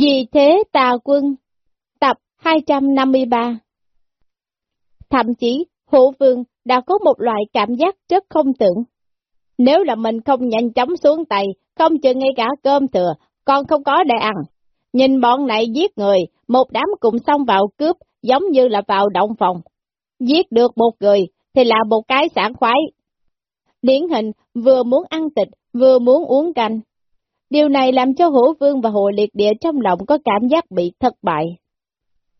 Vì thế tà quân, tập 253 Thậm chí, hộ vương đã có một loại cảm giác rất không tưởng. Nếu là mình không nhanh chóng xuống tay, không chừng ngay cả cơm thừa, còn không có để ăn. Nhìn bọn này giết người, một đám cùng xông vào cướp, giống như là vào động phòng. Giết được một người, thì là một cái sản khoái. Điển hình, vừa muốn ăn thịt, vừa muốn uống canh. Điều này làm cho hổ vương và hồ liệt địa trong lòng có cảm giác bị thất bại.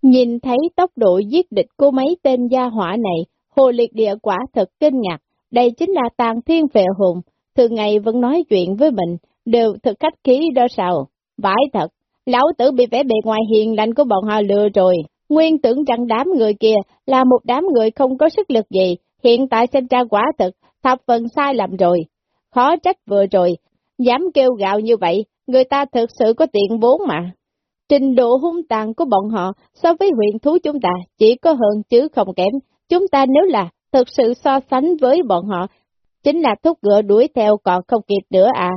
Nhìn thấy tốc độ giết địch của mấy tên gia hỏa này, hồ liệt địa quả thật kinh ngạc, đây chính là tàn thiên vệ hồn, thường ngày vẫn nói chuyện với mình, đều thực khách khí đó sao, vãi thật, lão tử bị vẻ bề ngoài hiền lành của bọn họ lừa rồi, nguyên tưởng rằng đám người kia là một đám người không có sức lực gì, hiện tại xem ra quả thật thập phần sai lầm rồi, khó trách vừa rồi, dám kêu gạo như vậy, người ta thực sự có tiện vốn mà. Trình độ hung tàn của bọn họ so với huyện thú chúng ta chỉ có hơn chứ không kém. Chúng ta nếu là thực sự so sánh với bọn họ, chính là thúc ngựa đuổi theo còn không kịp nữa à.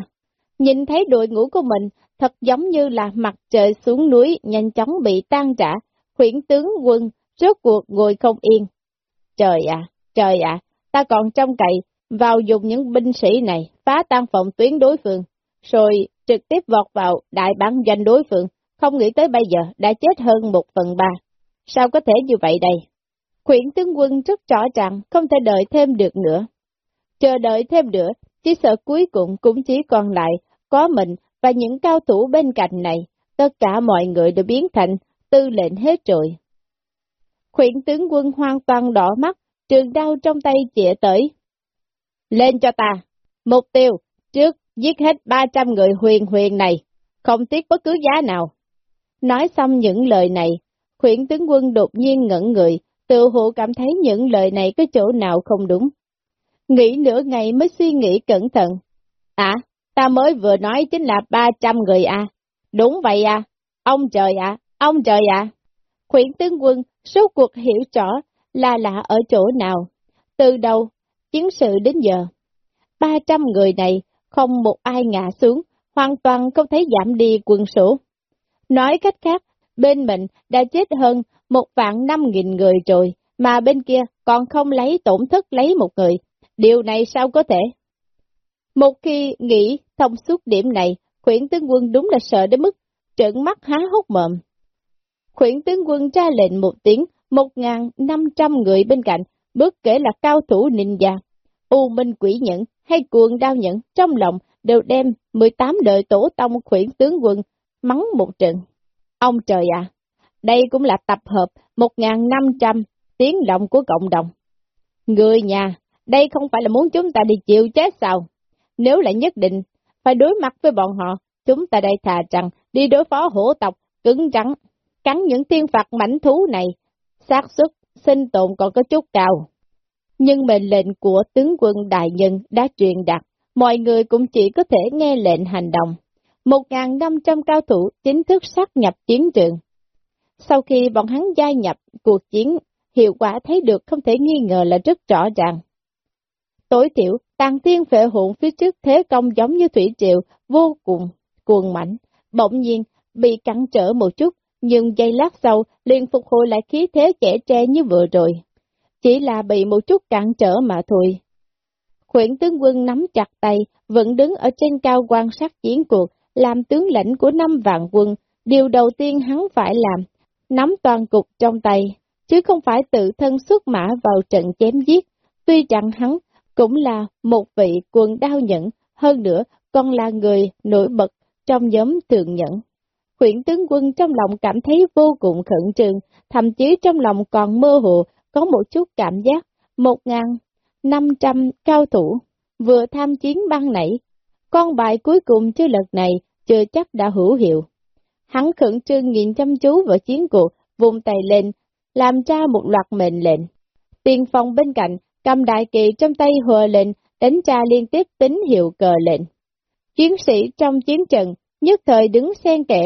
Nhìn thấy đội ngũ của mình, thật giống như là mặt trời xuống núi nhanh chóng bị tan trả, huyện tướng quân rốt cuộc ngồi không yên. Trời ạ, trời ạ, ta còn trong cậy, vào dùng những binh sĩ này phá tan phòng tuyến đối phương, rồi trực tiếp vọt vào đại bản doanh đối phương, không nghĩ tới bây giờ đã chết hơn một phần ba. Sao có thể như vậy đây? Khuyển tướng quân rất rõ ràng không thể đợi thêm được nữa. Chờ đợi thêm nữa, chỉ sợ cuối cùng cũng chỉ còn lại có mình và những cao thủ bên cạnh này, tất cả mọi người đều biến thành tư lệnh hết rồi. Khuyển tướng quân hoàn toàn đỏ mắt, trường đao trong tay chĩa tới. Lên cho ta, mục tiêu, trước giết hết 300 người huyền huyền này, không tiếc bất cứ giá nào. Nói xong những lời này, khuyển tướng quân đột nhiên ngẩn người, tự hộ cảm thấy những lời này có chỗ nào không đúng. Nghĩ nửa ngày mới suy nghĩ cẩn thận. À, ta mới vừa nói chính là 300 người à. Đúng vậy à, ông trời à, ông trời à. Khuyển tướng quân số cuộc hiểu rõ là lạ ở chỗ nào. Từ đầu, chiến sự đến giờ, 300 người này không một ai ngã xuống, hoàn toàn không thấy giảm đi quân số. Nói cách khác, bên mình đã chết hơn một vạn năm nghìn người rồi, mà bên kia còn không lấy tổn thất lấy một người. Điều này sao có thể? Một khi nghĩ thông suốt điểm này, khuyển tướng quân đúng là sợ đến mức trợn mắt há hốc mồm. Khuyển tướng quân ra lệnh một tiếng, một ngàn năm trăm người bên cạnh, bất kể là cao thủ ninja, u minh quỷ nhẫn hay cuồng đao nhẫn, trong lòng đều đem 18 đời tổ tông khuyển tướng quân mắng một trận. Ông trời à, đây cũng là tập hợp 1.500 tiếng động của cộng đồng. Người nhà, đây không phải là muốn chúng ta đi chịu chết sao? Nếu lại nhất định phải đối mặt với bọn họ, chúng ta đây thà rằng đi đối phó hổ tộc, cứng rắn, cắn những tiên phạt mảnh thú này, xác suất sinh tồn còn có chút cao. Nhưng mệnh lệnh của tướng quân đại nhân đã truyền đạt, mọi người cũng chỉ có thể nghe lệnh hành động. 1.500 cao thủ chính thức sát nhập chiến trường. Sau khi bọn hắn gia nhập cuộc chiến, hiệu quả thấy được không thể nghi ngờ là rất rõ ràng. Tối thiểu, tàng tiên phệ hụn phía trước thế công giống như thủy triều, vô cùng, cuồng mạnh, bỗng nhiên, bị cắn trở một chút, nhưng giây lát sau liền phục hồi lại khí thế trẻ tre như vừa rồi. Chỉ là bị một chút cản trở mà thôi. Khuyển tướng quân nắm chặt tay, vẫn đứng ở trên cao quan sát chiến cuộc, làm tướng lãnh của năm vạn quân, điều đầu tiên hắn phải làm, nắm toàn cục trong tay, chứ không phải tự thân xuất mã vào trận chém giết. Tuy rằng hắn cũng là một vị quân đao nhẫn, hơn nữa còn là người nổi bật trong nhóm thường nhẫn. Huyện tướng quân trong lòng cảm thấy vô cùng khẩn trương, thậm chí trong lòng còn mơ hồ, có một chút cảm giác, một ngàn năm trăm cao thủ, vừa tham chiến băng nảy, con bài cuối cùng chứ lật này chưa chắc đã hữu hiệu. Hắn khẩn trương nhìn chăm chú vào chiến cuộc, vùng tay lên, làm ra một loạt mệnh lệnh. Tiền phòng bên cạnh, cầm đại kỳ trong tay hùa lệnh, đánh tra liên tiếp tín hiệu cờ lệnh. Chiến sĩ trong chiến trận, nhất thời đứng xen kẽ,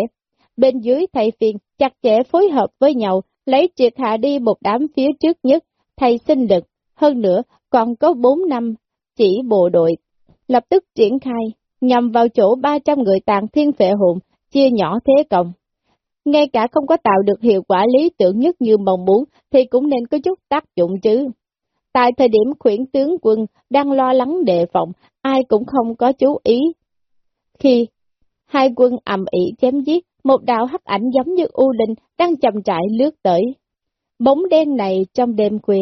bên dưới thầy phiền chặt chẽ phối hợp với nhau, lấy triệt hạ đi một đám phía trước nhất, thầy sinh lực, hơn nữa còn có bốn năm chỉ bộ đội, lập tức triển khai, nhằm vào chỗ 300 người tàn thiên phệ hồn, chia nhỏ thế cộng. ngay cả không có tạo được hiệu quả lý tưởng nhất như mong muốn thì cũng nên có chút tác dụng chứ. Tại thời điểm khuyển tướng quân đang lo lắng đề phòng, ai cũng không có chú ý. Khi hai quân ầm ĩ chém giết, một đạo hắc ảnh giống như U Linh đang chậm rãi lướt tới. Bóng đen này trong đêm khuya,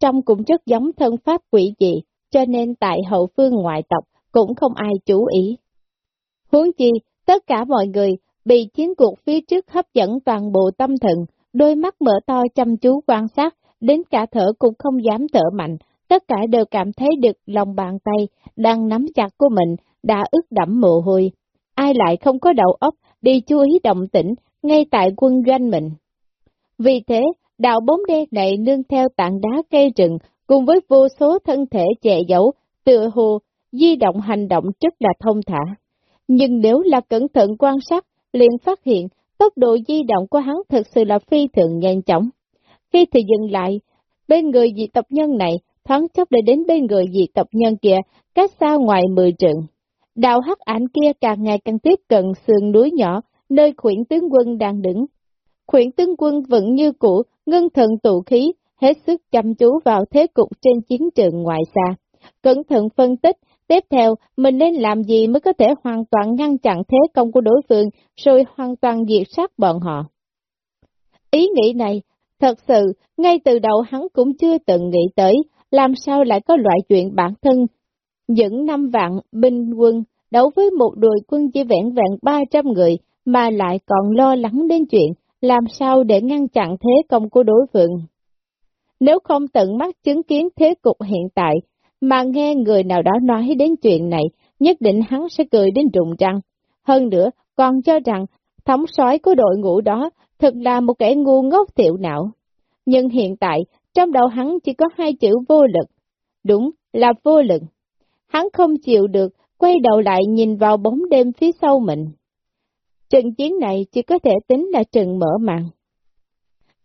trông cũng rất giống thân pháp quỷ dị, cho nên tại hậu phương ngoại tộc cũng không ai chú ý. Huống chi, tất cả mọi người bị chiến cuộc phía trước hấp dẫn toàn bộ tâm thần, đôi mắt mở to chăm chú quan sát, đến cả thở cũng không dám thở mạnh, tất cả đều cảm thấy được lòng bàn tay đang nắm chặt của mình đã ướt đẫm mồ hôi. Ai lại không có đầu óc đi chú ý động tĩnh ngay tại quân doanh mình. Vì thế, đạo bóng đen này nương theo tảng đá cây rừng cùng với vô số thân thể che giấu, tựa hồ, di động hành động rất là thông thả. Nhưng nếu là cẩn thận quan sát, liền phát hiện tốc độ di động của hắn thực sự là phi thường nhanh chóng. Khi thì dừng lại, bên người dị tộc nhân này, thoáng chốc để đến bên người dị tộc nhân kia, cách xa ngoài mười trượng. Đạo hắc ảnh kia càng ngày càng tiếp cận sườn núi nhỏ, nơi khuyển tướng quân đang đứng. Khuyển tướng quân vẫn như cũ, ngân thần tụ khí, hết sức chăm chú vào thế cục trên chiến trường ngoài xa. Cẩn thận phân tích, tiếp theo mình nên làm gì mới có thể hoàn toàn ngăn chặn thế công của đối phương, rồi hoàn toàn diệt sát bọn họ. Ý nghĩ này, thật sự, ngay từ đầu hắn cũng chưa từng nghĩ tới, làm sao lại có loại chuyện bản thân. Những năm vạn binh quân đấu với một đội quân chỉ vẹn vẹn 300 người, mà lại còn lo lắng đến chuyện làm sao để ngăn chặn thế công của đối phương. Nếu không tận mắt chứng kiến thế cục hiện tại, mà nghe người nào đó nói đến chuyện này, nhất định hắn sẽ cười đến rụng răng. Hơn nữa, còn cho rằng thống soái của đội ngũ đó thật là một kẻ ngu ngốc tiểu não. Nhưng hiện tại, trong đầu hắn chỉ có hai chữ vô lực. Đúng, là vô lực. Hắn không chịu được, quay đầu lại nhìn vào bóng đêm phía sau mình. Trận chiến này chỉ có thể tính là trận mở màn.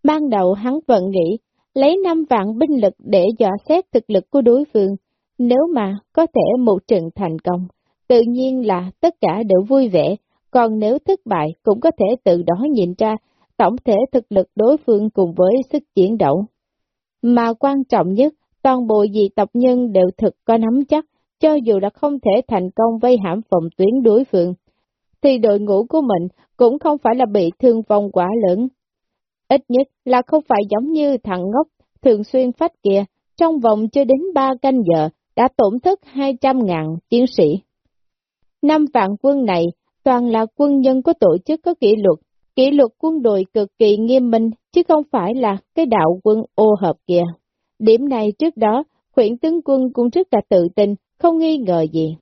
Ban đầu hắn vẫn nghĩ, lấy 5 vạn binh lực để dò xét thực lực của đối phương, nếu mà có thể một trận thành công, tự nhiên là tất cả đều vui vẻ, còn nếu thất bại cũng có thể từ đó nhìn ra tổng thể thực lực đối phương cùng với sức chiến đấu. Mà quan trọng nhất, toàn bộ dị tộc nhân đều thực có nắm chắc, cho dù là không thể thành công vây hãm phòng tuyến đối phương, thì đội ngũ của mình cũng không phải là bị thương vong quá lớn. Ít nhất là không phải giống như thằng ngốc thường xuyên phát kia, trong vòng chưa đến ba canh giờ đã tổn thất 200.000 chiến sĩ. Năm vạn quân này toàn là quân nhân có tổ chức có kỷ luật, kỷ luật quân đội cực kỳ nghiêm minh, chứ không phải là cái đạo quân ô hợp kia. Điểm này trước đó, huyện tướng quân cũng rất là tự tin, không nghi ngờ gì.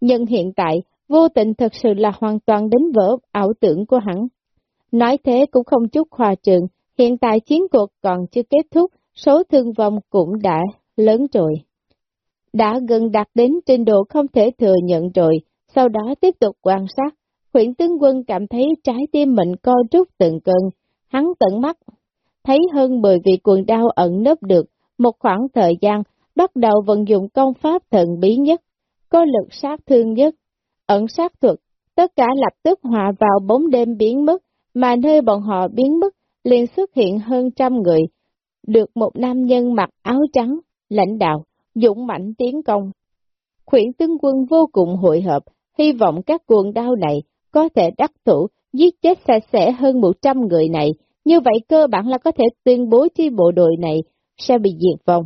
Nhưng hiện tại, vô tình thật sự là hoàn toàn đánh vỡ ảo tưởng của hắn. Nói thế cũng không chút hòa trường, hiện tại chiến cuộc còn chưa kết thúc, số thương vong cũng đã lớn rồi. Đã gần đạt đến trình độ không thể thừa nhận rồi, sau đó tiếp tục quan sát, huyện tướng quân cảm thấy trái tim mình co rút từng cơn, hắn tận mắt, thấy hơn 10 vị quần đao ẩn nấp được, một khoảng thời gian, bắt đầu vận dụng công pháp thần bí nhất, có lực sát thương nhất, ẩn sát thuật, tất cả lập tức hòa vào bóng đêm biến mất, mà nơi bọn họ biến mất liền xuất hiện hơn trăm người, được một nam nhân mặc áo trắng, lãnh đạo, dũng mạnh tiến công. Khuyển tướng quân vô cùng hội hợp, hy vọng các cuồng đao này có thể đắc thủ, giết chết sạch sẽ hơn 100 người này, như vậy cơ bản là có thể tuyên bố chi bộ đội này sẽ bị diệt vong.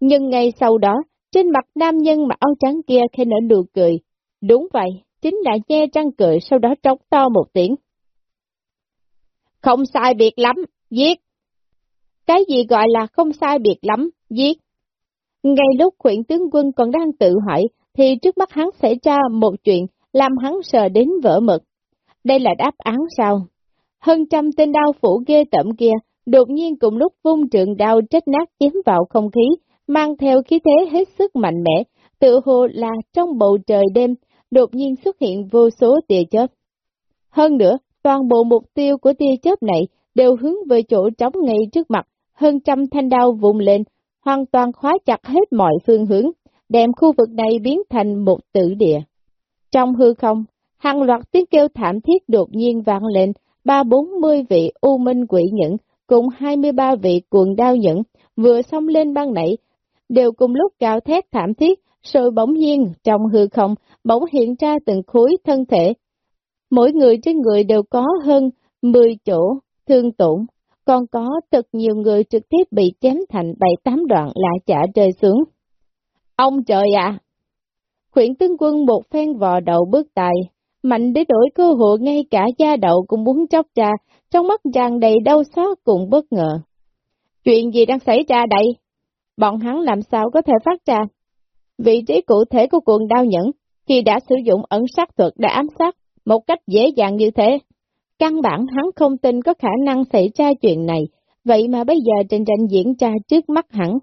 Nhưng ngay sau đó, trên mặt nam nhân mặc áo trắng kia khẽ nở nụ cười. Đúng vậy, chính là nhe trăng cười sau đó trống to một tiếng. Không sai biệt lắm, giết. Cái gì gọi là không sai biệt lắm, giết. Ngay lúc khuyển tướng quân còn đang tự hỏi, thì trước mắt hắn xảy ra một chuyện làm hắn sợ đến vỡ mực. Đây là đáp án sao? Hơn trăm tên đao phủ ghê tẩm kia, đột nhiên cùng lúc vung trường đao trách nát chém vào không khí, mang theo khí thế hết sức mạnh mẽ, tự hồ là trong bầu trời đêm, đột nhiên xuất hiện vô số tia chớp. Hơn nữa, toàn bộ mục tiêu của tia chớp này đều hướng về chỗ trống ngay trước mặt, hơn trăm thanh đao vùng lên, hoàn toàn khóa chặt hết mọi phương hướng, đem khu vực này biến thành một tử địa. Trong hư không, hàng loạt tiếng kêu thảm thiết đột nhiên vang lên, ba bốn mươi vị u minh quỷ nhẫn cùng hai mươi ba vị cuồng đao nhẫn vừa xông lên băng nãy đều cùng lúc cao thét thảm thiết, rồi bỗng nhiên trong hư không bỗng hiện ra từng khối thân thể. Mỗi người trên người đều có hơn 10 chỗ thương tổn, còn có thật nhiều người trực tiếp bị chém thành bảy tám đoạn lại chả rơi xuống. Ông trời ạ! Khuyển tướng quân một phen vò đầu bước tài, mạnh để đổi cơ hội ngay cả da đậu cũng muốn chóc ra, trong mắt tràn đầy đau xót cùng bất ngờ. Chuyện gì đang xảy ra đây? Bọn hắn làm sao có thể phát ra? Vị trí cụ thể của cuồng đao nhẫn, khi đã sử dụng ẩn sát thuật để ám sát, một cách dễ dàng như thế. Căn bản hắn không tin có khả năng xảy ra chuyện này, vậy mà bây giờ trình tranh diễn ra trước mắt hắn.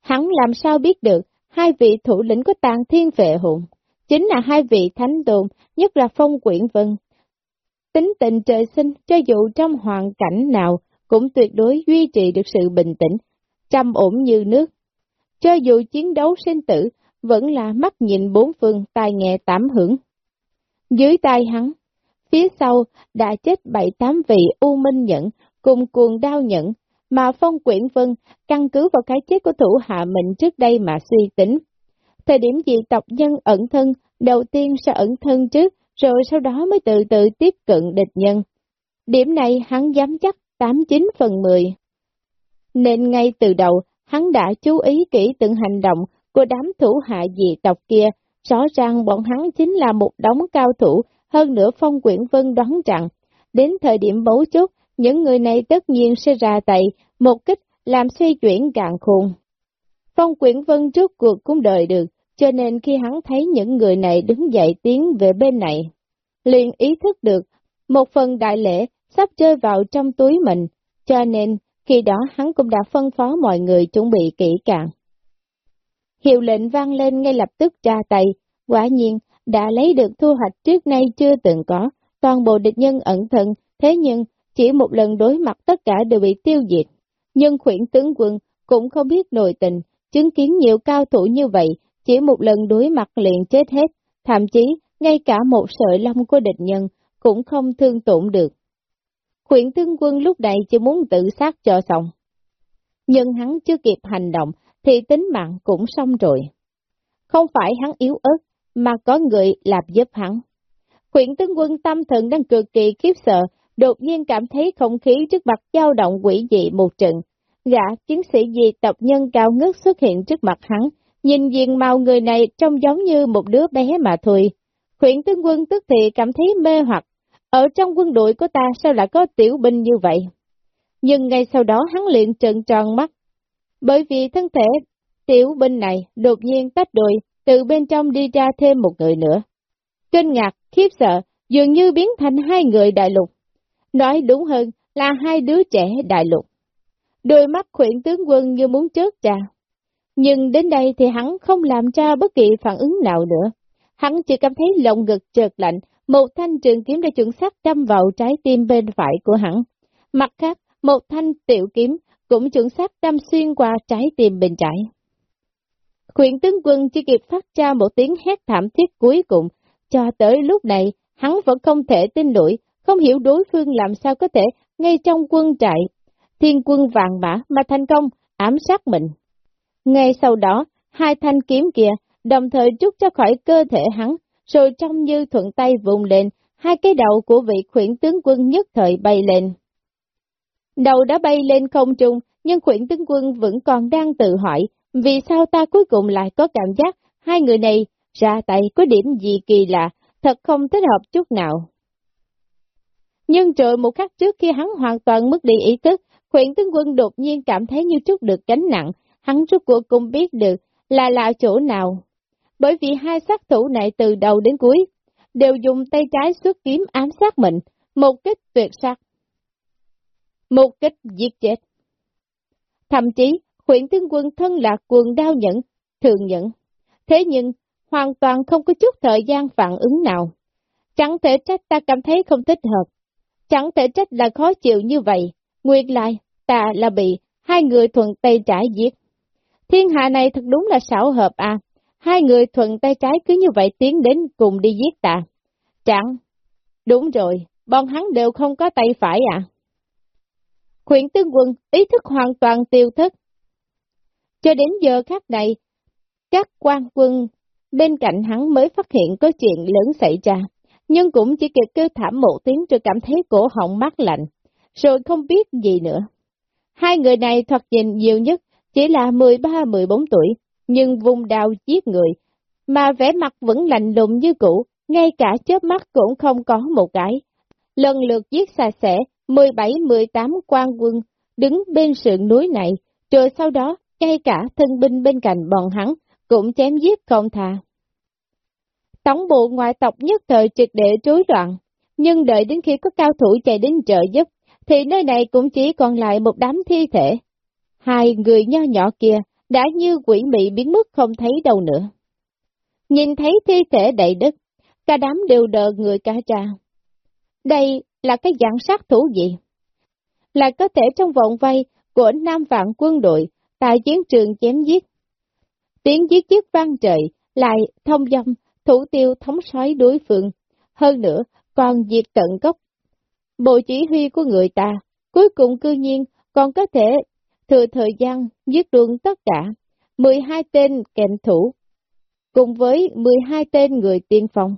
Hắn làm sao biết được, hai vị thủ lĩnh của tàng thiên vệ hùng, chính là hai vị thánh đồn, nhất là phong quyển vân. Tính tình trời sinh, cho dù trong hoàn cảnh nào, cũng tuyệt đối duy trì được sự bình tĩnh, trầm ổn như nước. Cho dù chiến đấu sinh tử, vẫn là mắt nhìn bốn phương tai nghe tám hưởng. Dưới tay hắn, phía sau đã chết bảy tám vị U Minh Nhẫn cùng cuồng đao nhẫn, mà Phong Quyển Vân căn cứ vào cái chết của thủ hạ mình trước đây mà suy tính. Thời điểm gì tộc nhân ẩn thân, đầu tiên sẽ ẩn thân trước, rồi sau đó mới từ từ tiếp cận địch nhân. Điểm này hắn dám chắc 89 phần 10. Nên ngay từ đầu, hắn đã chú ý kỹ từng hành động của đám thủ hạ dị tộc kia, rõ ràng bọn hắn chính là một đống cao thủ, hơn nữa phong quyển vân đoán rằng, đến thời điểm bấu chốt, những người này tất nhiên sẽ ra tay, một kích làm xoay chuyển càng khôn. Phong quyển vân trước cuộc cũng đợi được, cho nên khi hắn thấy những người này đứng dậy tiến về bên này, liền ý thức được, một phần đại lễ sắp rơi vào trong túi mình, cho nên khi đó hắn cũng đã phân phó mọi người chuẩn bị kỹ càng. Hiệu lệnh vang lên ngay lập tức ra tay, quả nhiên đã lấy được thu hoạch trước nay chưa từng có, toàn bộ địch nhân ẩn thân, thế nhưng chỉ một lần đối mặt tất cả đều bị tiêu diệt. Nhưng khuyển tướng quân cũng không biết nội tình, chứng kiến nhiều cao thủ như vậy, chỉ một lần đối mặt liền chết hết, thậm chí ngay cả một sợi lông của địch nhân cũng không thương tổn được. Khuyển Thương quân lúc này chỉ muốn tự sát cho xong. Nhưng hắn chưa kịp hành động, thì tính mạng cũng xong rồi. Không phải hắn yếu ớt, mà có người làm giúp hắn. Khuyển Thương quân tâm thần đang cực kỳ khiếp sợ, đột nhiên cảm thấy không khí trước mặt dao động quỷ dị một trận. Gã chiến sĩ dị tộc nhân cao ngất xuất hiện trước mặt hắn, nhìn diện màu người này trông giống như một đứa bé mà thôi. Khuyển tướng quân tức thì cảm thấy mê hoặc, ở trong quân đội của ta sao lại có tiểu binh như vậy? Nhưng ngay sau đó hắn liền trợn tròn mắt, bởi vì thân thể tiểu binh này đột nhiên tách đôi, từ bên trong đi ra thêm một người nữa. Kinh ngạc, khiếp sợ, dường như biến thành hai người đại lục. Nói đúng hơn là hai đứa trẻ đại lục. Đôi mắt khuyển tướng quân như muốn chớt ra. Nhưng đến đây thì hắn không làm ra bất kỳ phản ứng nào nữa. Hắn chỉ cảm thấy lồng ngực chợt lạnh, một thanh trường kiếm đã chuẩn xác đâm vào trái tim bên phải của hắn. Mặt khác, một thanh tiểu kiếm cũng chuẩn xác đâm xuyên qua trái tim bên trái. Khuyển tướng quân chỉ kịp phát ra một tiếng hét thảm thiết cuối cùng, cho tới lúc này, hắn vẫn không thể tin nổi, không hiểu đối phương làm sao có thể ngay trong quân trại, thiên quân vàng mã mà thành công ám sát mình. Ngay sau đó, hai thanh kiếm kia đồng thời rút ra khỏi cơ thể hắn, rồi trong như thuận tay vùng lên, hai cái đầu của vị khuyển tướng quân nhất thời bay lên. Đầu đã bay lên không trung, nhưng khuyển tướng quân vẫn còn đang tự hỏi, vì sao ta cuối cùng lại có cảm giác hai người này ra tay có điểm gì kỳ lạ, thật không thích hợp chút nào. Nhưng rồi một khắc trước khi hắn hoàn toàn mất đi ý thức, khuyển tướng quân đột nhiên cảm thấy như chút được gánh nặng, hắn rốt cuộc cũng biết được là là chỗ nào. Bởi vì hai sát thủ này từ đầu đến cuối, đều dùng tay trái xuất kiếm ám sát mình, một kích tuyệt sát. Một kích giết chết. Thậm chí, huyện tướng quân thân là quần đao nhẫn, thường nhẫn. Thế nhưng, hoàn toàn không có chút thời gian phản ứng nào. Chẳng thể trách ta cảm thấy không thích hợp. Chẳng thể trách là khó chịu như vậy. Nguyên lại, ta là bị hai người thuận tay trái giết. Thiên hạ này thật đúng là xảo hợp à. Hai người thuận tay trái cứ như vậy tiến đến cùng đi giết ta. Chẳng. Đúng rồi, bọn hắn đều không có tay phải à? Khuyển tướng quân ý thức hoàn toàn tiêu thức. Cho đến giờ khác này, các quan quân bên cạnh hắn mới phát hiện có chuyện lớn xảy ra, nhưng cũng chỉ kịp kêu thảm một tiếng rồi cảm thấy cổ họng mát lạnh, rồi không biết gì nữa. Hai người này thoạt nhìn nhiều nhất chỉ là 13-14 tuổi, nhưng vùng đào giết người, mà vẻ mặt vẫn lạnh lùng như cũ, ngay cả chớp mắt cũng không có một cái. Lần lượt giết xa xẻ 17-18 quan quân đứng bên sườn núi này, rồi sau đó ngay cả thân binh bên cạnh bọn hắn cũng chém giết không thà. Tổng bộ ngoại tộc nhất thời triệt để rối loạn, nhưng đợi đến khi có cao thủ chạy đến trợ giúp, thì nơi này cũng chỉ còn lại một đám thi thể. Hai người nho nhỏ kia đã như quỷ mị biến mất không thấy đâu nữa. Nhìn thấy thi thể đầy đất, cả đám đều đờ người cả ra. Đây là cái dạng sát thủ gì? Là có thể trong vòng vây của Nam Vạn quân đội tại chiến trường chém giết. Tiếng giết giết vang trời, lại thông dòng, thủ tiêu thống soái đối phương. Hơn nữa, còn diệt tận gốc. Bộ chỉ huy của người ta, cuối cùng cư nhiên còn có thể thừa thời gian giết luôn tất cả 12 tên kèm thủ, cùng với 12 tên người tiên phong.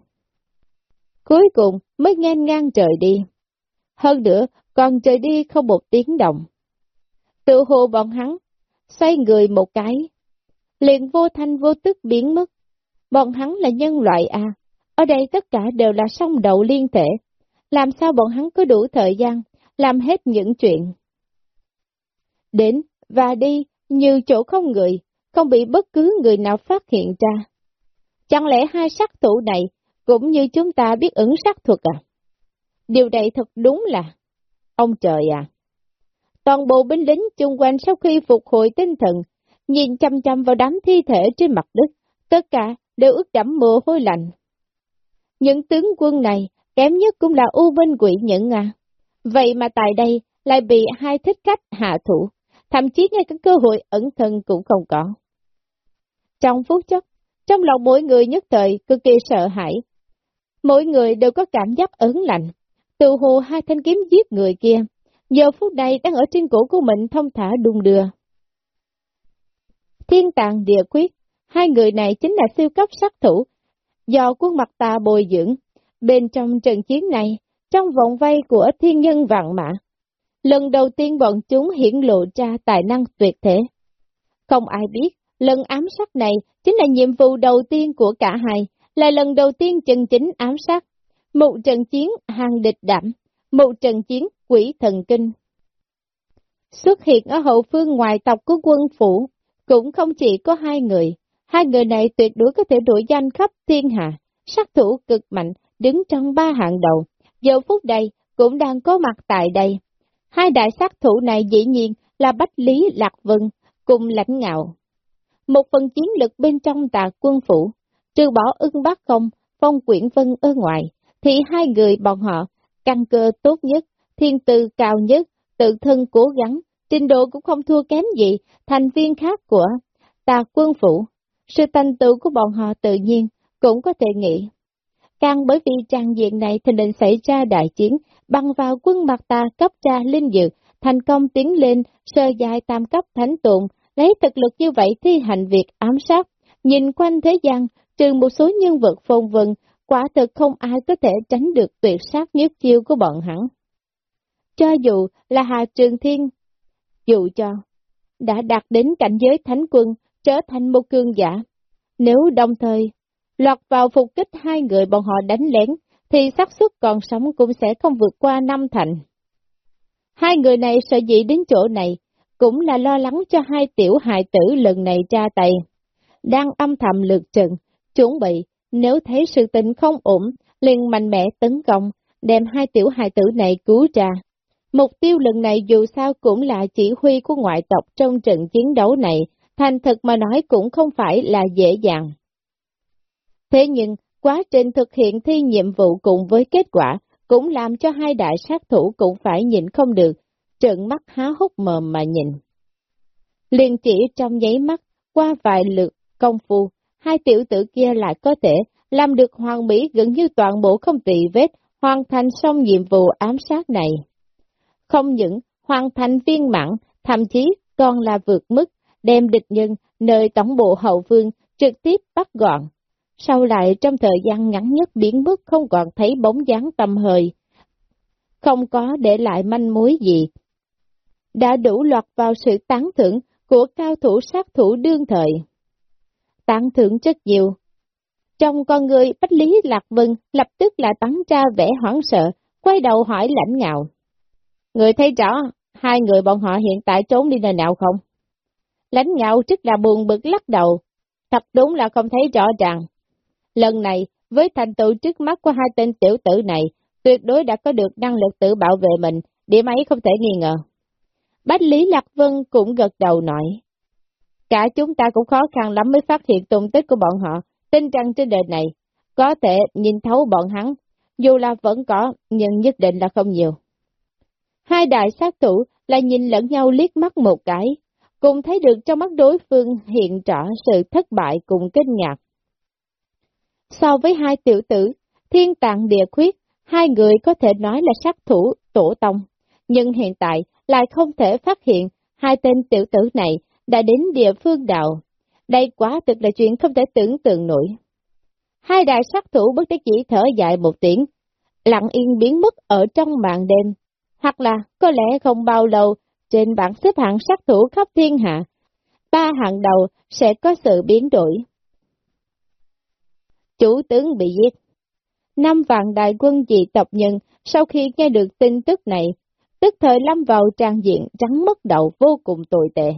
Cuối cùng mới ngang ngang trời đi. Hơn nữa, còn trời đi không một tiếng động. Tự hồ bọn hắn, xoay người một cái, liền vô thanh vô tức biến mất. Bọn hắn là nhân loại à, ở đây tất cả đều là song đậu liên thể, làm sao bọn hắn có đủ thời gian, làm hết những chuyện. Đến và đi như chỗ không người, không bị bất cứ người nào phát hiện ra. Chẳng lẽ hai sát thủ này cũng như chúng ta biết ứng sát thuật à? Điều này thật đúng là... Ông trời à! Toàn bộ binh lính chung quanh sau khi phục hồi tinh thần, nhìn chăm chăm vào đám thi thể trên mặt đất, tất cả đều ướt đẫm mồ hôi lạnh. Những tướng quân này, kém nhất cũng là u Vinh quỷ nhẫn à. Vậy mà tại đây lại bị hai thích khách hạ thủ, thậm chí ngay cả cơ hội ẩn thân cũng không có. Trong phút chốc, trong lòng mỗi người nhất thời cực kỳ sợ hãi. Mỗi người đều có cảm giác ớn lạnh. Từ hồ hai thanh kiếm giết người kia, giờ phút này đang ở trên cổ của mình thông thả đung đưa. Thiên tàng địa quyết, hai người này chính là siêu cấp sát thủ, do quân mặt ta bồi dưỡng. Bên trong trận chiến này, trong vòng vây của thiên nhân vạn mã, lần đầu tiên bọn chúng hiển lộ ra tài năng tuyệt thế. Không ai biết, lần ám sát này chính là nhiệm vụ đầu tiên của cả hai, là lần đầu tiên chân chính ám sát. Một trận chiến hàng địch đảm, một trận chiến quỷ thần kinh. Xuất hiện ở hậu phương ngoài tộc của quân phủ, cũng không chỉ có hai người, hai người này tuyệt đối có thể đổi danh khắp thiên hạ, sát thủ cực mạnh, đứng trong ba hạng đầu, giờ phút đây cũng đang có mặt tại đây. Hai đại sát thủ này dĩ nhiên là Bách Lý Lạc Vân cùng lãnh ngạo. Một phần chiến lực bên trong tà quân phủ, trừ bỏ ưng bác không, phong quyển vân ở ngoài, thì hai người bọn họ, căn cơ tốt nhất, thiên tư cao nhất, tự thân cố gắng, trình độ cũng không thua kém gì, thành viên khác của tà quân phủ. Sự thành tựu của bọn họ tự nhiên cũng có thể nghĩ. Càng bởi vì trang diện này thì định xảy ra đại chiến, băng vào quân mặt ta cấp tra linh dự thành công tiến lên sơ dài tam cấp thánh tụng, lấy thực lực như vậy thi hành việc ám sát. Nhìn quanh thế gian, trừ một số nhân vật phong vân, quả thực không ai có thể tránh được tuyệt sát nhất chiêu của bọn hắn. Cho dù là Hà Trường Thiên, dù cho đã đạt đến cảnh giới thánh quân, trở thành một cương giả, nếu đồng thời lọt vào phục kích hai người bọn họ đánh lén, thì xác suất còn sống cũng sẽ không vượt qua năm thành. Hai người này sợ dĩ đến chỗ này, cũng là lo lắng cho hai tiểu hài tử lần này ra tay. Đang âm thầm lượt trận, chuẩn bị, nếu thấy sự tình không ổn, liền mạnh mẽ tấn công, đem hai tiểu hài tử này cứu ra. Mục tiêu lần này dù sao cũng là chỉ huy của ngoại tộc trong trận chiến đấu này, thành thực mà nói cũng không phải là dễ dàng. Thế nhưng, quá trình thực hiện thi nhiệm vụ cùng với kết quả cũng làm cho hai đại sát thủ cũng phải nhìn không được, trợn mắt há hốc mồm mà nhìn. Liền chỉ trong giấy mắt, qua vài lượt công phu, hai tiểu tử kia lại có thể làm được hoàn mỹ gần như toàn bộ không tỳ vết, hoàn thành xong nhiệm vụ ám sát này. Không những hoàn thành viên mãn, thậm chí còn là vượt mức, đem địch nhân nơi tổng bộ hậu phương trực tiếp bắt gọn. Sau lại trong thời gian ngắn nhất biến mất không còn thấy bóng dáng tâm hơi, không có để lại manh mối gì. Đã đủ lọt vào sự tán thưởng của cao thủ sát thủ đương thời. Tán thưởng rất nhiều. Trong con người Bách Lý Lạc Vân lập tức là bắn ra vẻ hoảng sợ, quay đầu hỏi lãnh ngạo. Người thấy rõ, hai người bọn họ hiện tại trốn đi nơi nào không? Lãnh ngạo rất là buồn bực lắc đầu, thật đúng là không thấy rõ ràng. Lần này, với thành tựu trước mắt của hai tên tiểu tử này, tuyệt đối đã có được năng lực tự bảo vệ mình, điểm ấy không thể nghi ngờ. Bách Lý Lạc Vân cũng gật đầu nói. Cả chúng ta cũng khó khăn lắm mới phát hiện tung tích của bọn họ, tin rằng trên đời này, có thể nhìn thấu bọn hắn, dù là vẫn có, nhưng nhất định là không nhiều. Hai đại sát thủ là nhìn lẫn nhau liếc mắt một cái, cùng thấy được trong mắt đối phương hiện rõ sự thất bại cùng kinh ngạc. So với hai tiểu tử, thiên tạng địa khuyết, hai người có thể nói là sát thủ tổ tông, nhưng hiện tại lại không thể phát hiện hai tên tiểu tử này đã đến địa phương đạo. Đây quá thực là chuyện không thể tưởng tượng nổi. Hai đại sát thủ bất đắc chỉ thở dài một tiếng, lặng yên biến mất ở trong màn đêm, hoặc là có lẽ không bao lâu trên bảng xếp hạng sát thủ khắp thiên hạ, ba hạng đầu sẽ có sự biến đổi. Chủ tướng bị giết. Năm vạn đại quân dị tộc nhân sau khi nghe được tin tức này, tức thời lâm vào trang diện trắng mất đầu vô cùng tồi tệ.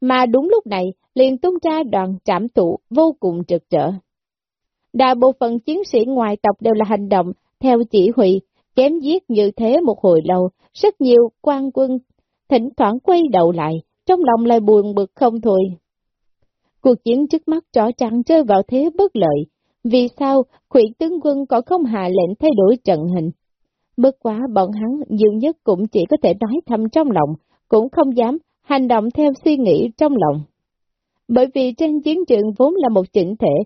Mà đúng lúc này, liền tung ra đoàn trảm tụ vô cùng trực trở. Đại bộ phận chiến sĩ ngoài tộc đều là hành động theo chỉ huy, chém giết như thế một hồi lâu, rất nhiều quan quân thỉnh thoảng quay đầu lại, trong lòng lại buồn bực không thôi. Cuộc chiến trước mắt rõ ràng rơi vào thế bất lợi, vì sao khuyển tướng quân còn không hạ lệnh thay đổi trận hình? Bất quá bọn hắn nhiều nhất cũng chỉ có thể nói thầm trong lòng, cũng không dám hành động theo suy nghĩ trong lòng. Bởi vì trên chiến trường vốn là một chỉnh thể,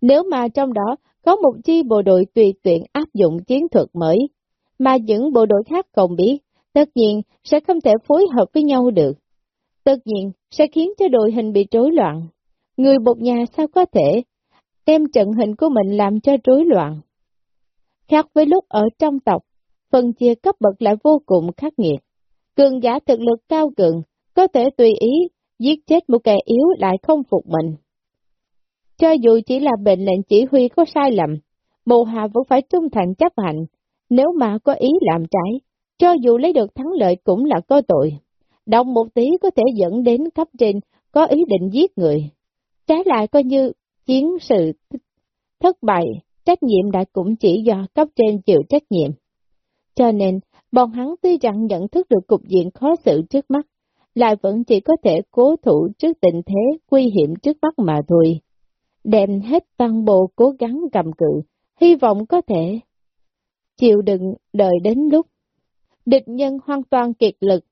nếu mà trong đó có một chi bộ đội tùy tiện áp dụng chiến thuật mới, mà những bộ đội khác không biết, tất nhiên sẽ không thể phối hợp với nhau được. Tất nhiên sẽ khiến cho đội hình bị rối loạn. Người một nhà sao có thể đem trận hình của mình làm cho rối loạn. Khác với lúc ở trong tộc, phần chia cấp bậc lại vô cùng khắc nghiệt. Cường giả thực lực cao cường, có thể tùy ý giết chết một kẻ yếu lại không phục mình. Cho dù chỉ là bệnh lệnh chỉ huy có sai lầm, mù Hà vẫn phải trung thành chấp hành, nếu mà có ý làm trái, cho dù lấy được thắng lợi cũng là có tội. Động một tí có thể dẫn đến cấp trên có ý định giết người. Trái lại coi như chiến sự thất bại, trách nhiệm đã cũng chỉ do cấp trên chịu trách nhiệm. Cho nên, bọn hắn tuy rằng nhận thức được cục diện khó xử trước mắt, lại vẫn chỉ có thể cố thủ trước tình thế nguy hiểm trước mắt mà thôi. Đem hết toàn bộ cố gắng cầm cự, hy vọng có thể chịu đựng đợi đến lúc địch nhân hoàn toàn kiệt lực.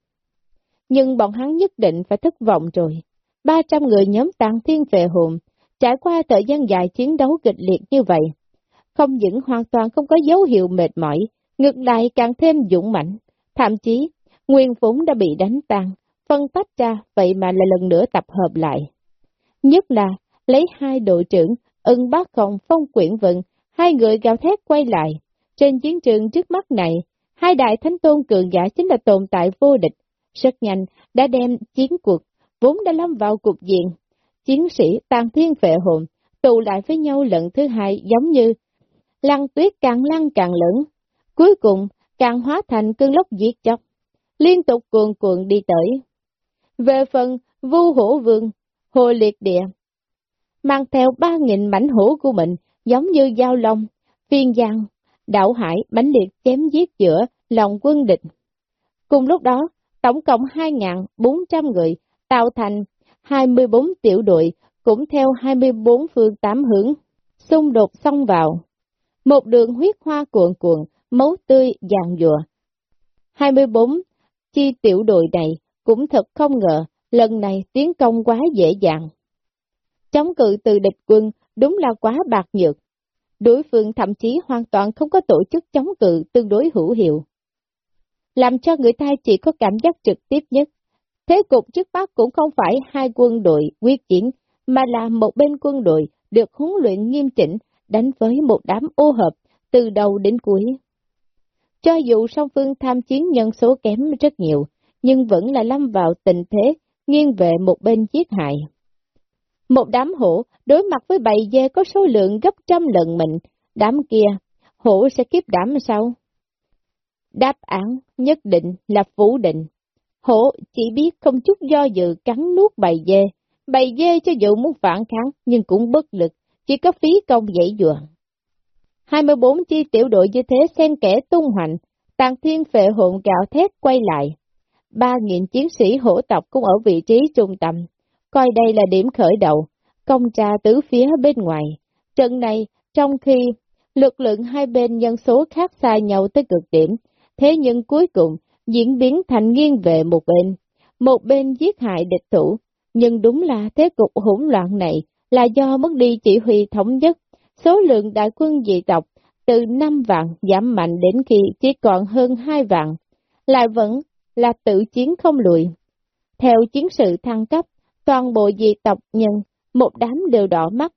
Nhưng bọn hắn nhất định phải thất vọng rồi. 300 người nhóm tàn thiên về hồn, trải qua thời gian dài chiến đấu kịch liệt như vậy, không những hoàn toàn không có dấu hiệu mệt mỏi, ngược lại càng thêm dũng mãnh, thậm chí nguyên vốn đã bị đánh tan, phân tách ra vậy mà lại lần nữa tập hợp lại. Nhất là lấy hai đội trưởng, ưng bác không phong quyển vận, hai người gào thét quay lại. Trên chiến trường trước mắt này, hai đại thánh tôn cường giả chính là tồn tại vô địch, rất nhanh đã đem chiến cuộc, vốn đã lâm vào cục diện. Chiến sĩ tàn thiên vệ hồn, tụ lại với nhau lần thứ hai giống như lăng tuyết càng lăn càng lớn, cuối cùng càng hóa thành cơn lốc diệt chóc, liên tục cuồn cuộn đi tới. Về phần vu hổ vương, hồ liệt địa, mang theo ba nghìn mảnh hổ của mình, giống như dao long, phiên giang, đảo hải, bánh liệt chém giết giữa lòng quân địch. Cùng lúc đó, tổng cộng 2.400 người, tạo thành 24 tiểu đội, cũng theo 24 phương tám hướng, xung đột xông vào. Một đường huyết hoa cuộn cuộn, máu tươi dàn dùa. 24 chi tiểu đội này cũng thật không ngờ, lần này tiến công quá dễ dàng. Chống cự từ địch quân đúng là quá bạc nhược. đối phương thậm chí hoàn toàn không có tổ chức chống cự tương đối hữu hiệu. Làm cho người ta chỉ có cảm giác trực tiếp nhất. Thế cục trước mắt cũng không phải hai quân đội quyết chiến, mà là một bên quân đội được huấn luyện nghiêm chỉnh, đánh với một đám ô hợp, từ đầu đến cuối. Cho dù song phương tham chiến nhân số kém rất nhiều, nhưng vẫn là lâm vào tình thế, nghiêng về một bên giết hại. Một đám hổ đối mặt với bầy dê có số lượng gấp trăm lần mình, đám kia, hổ sẽ kiếp đảm sao? Đáp án nhất định là phủ định. Hổ chỉ biết không chút do dự cắn nuốt bầy dê, bầy dê cho dù muốn phản kháng nhưng cũng bất lực, chỉ có phí công dãy dùa. 24 chi tiểu đội như thế xen kẻ tung hoành, tàn thiên phệ hồn gạo thét quay lại. 3.000 chiến sĩ hổ tộc cũng ở vị trí trung tâm, coi đây là điểm khởi đầu, công tra tứ phía bên ngoài. Trận này, trong khi lực lượng hai bên nhân số khác xa nhau tới cực điểm, thế nhưng cuối cùng diễn biến thành nghiêng về một bên. Một bên giết hại địch thủ, nhưng đúng là thế cục hỗn loạn này là do mất đi chỉ huy thống nhất. Số lượng đại quân dị tộc từ 5 vạn giảm mạnh đến khi chỉ còn hơn 2 vạn, lại vẫn là tự chiến không lùi. Theo chiến sự thăng cấp, toàn bộ dị tộc nhân, một đám đều đỏ mắt.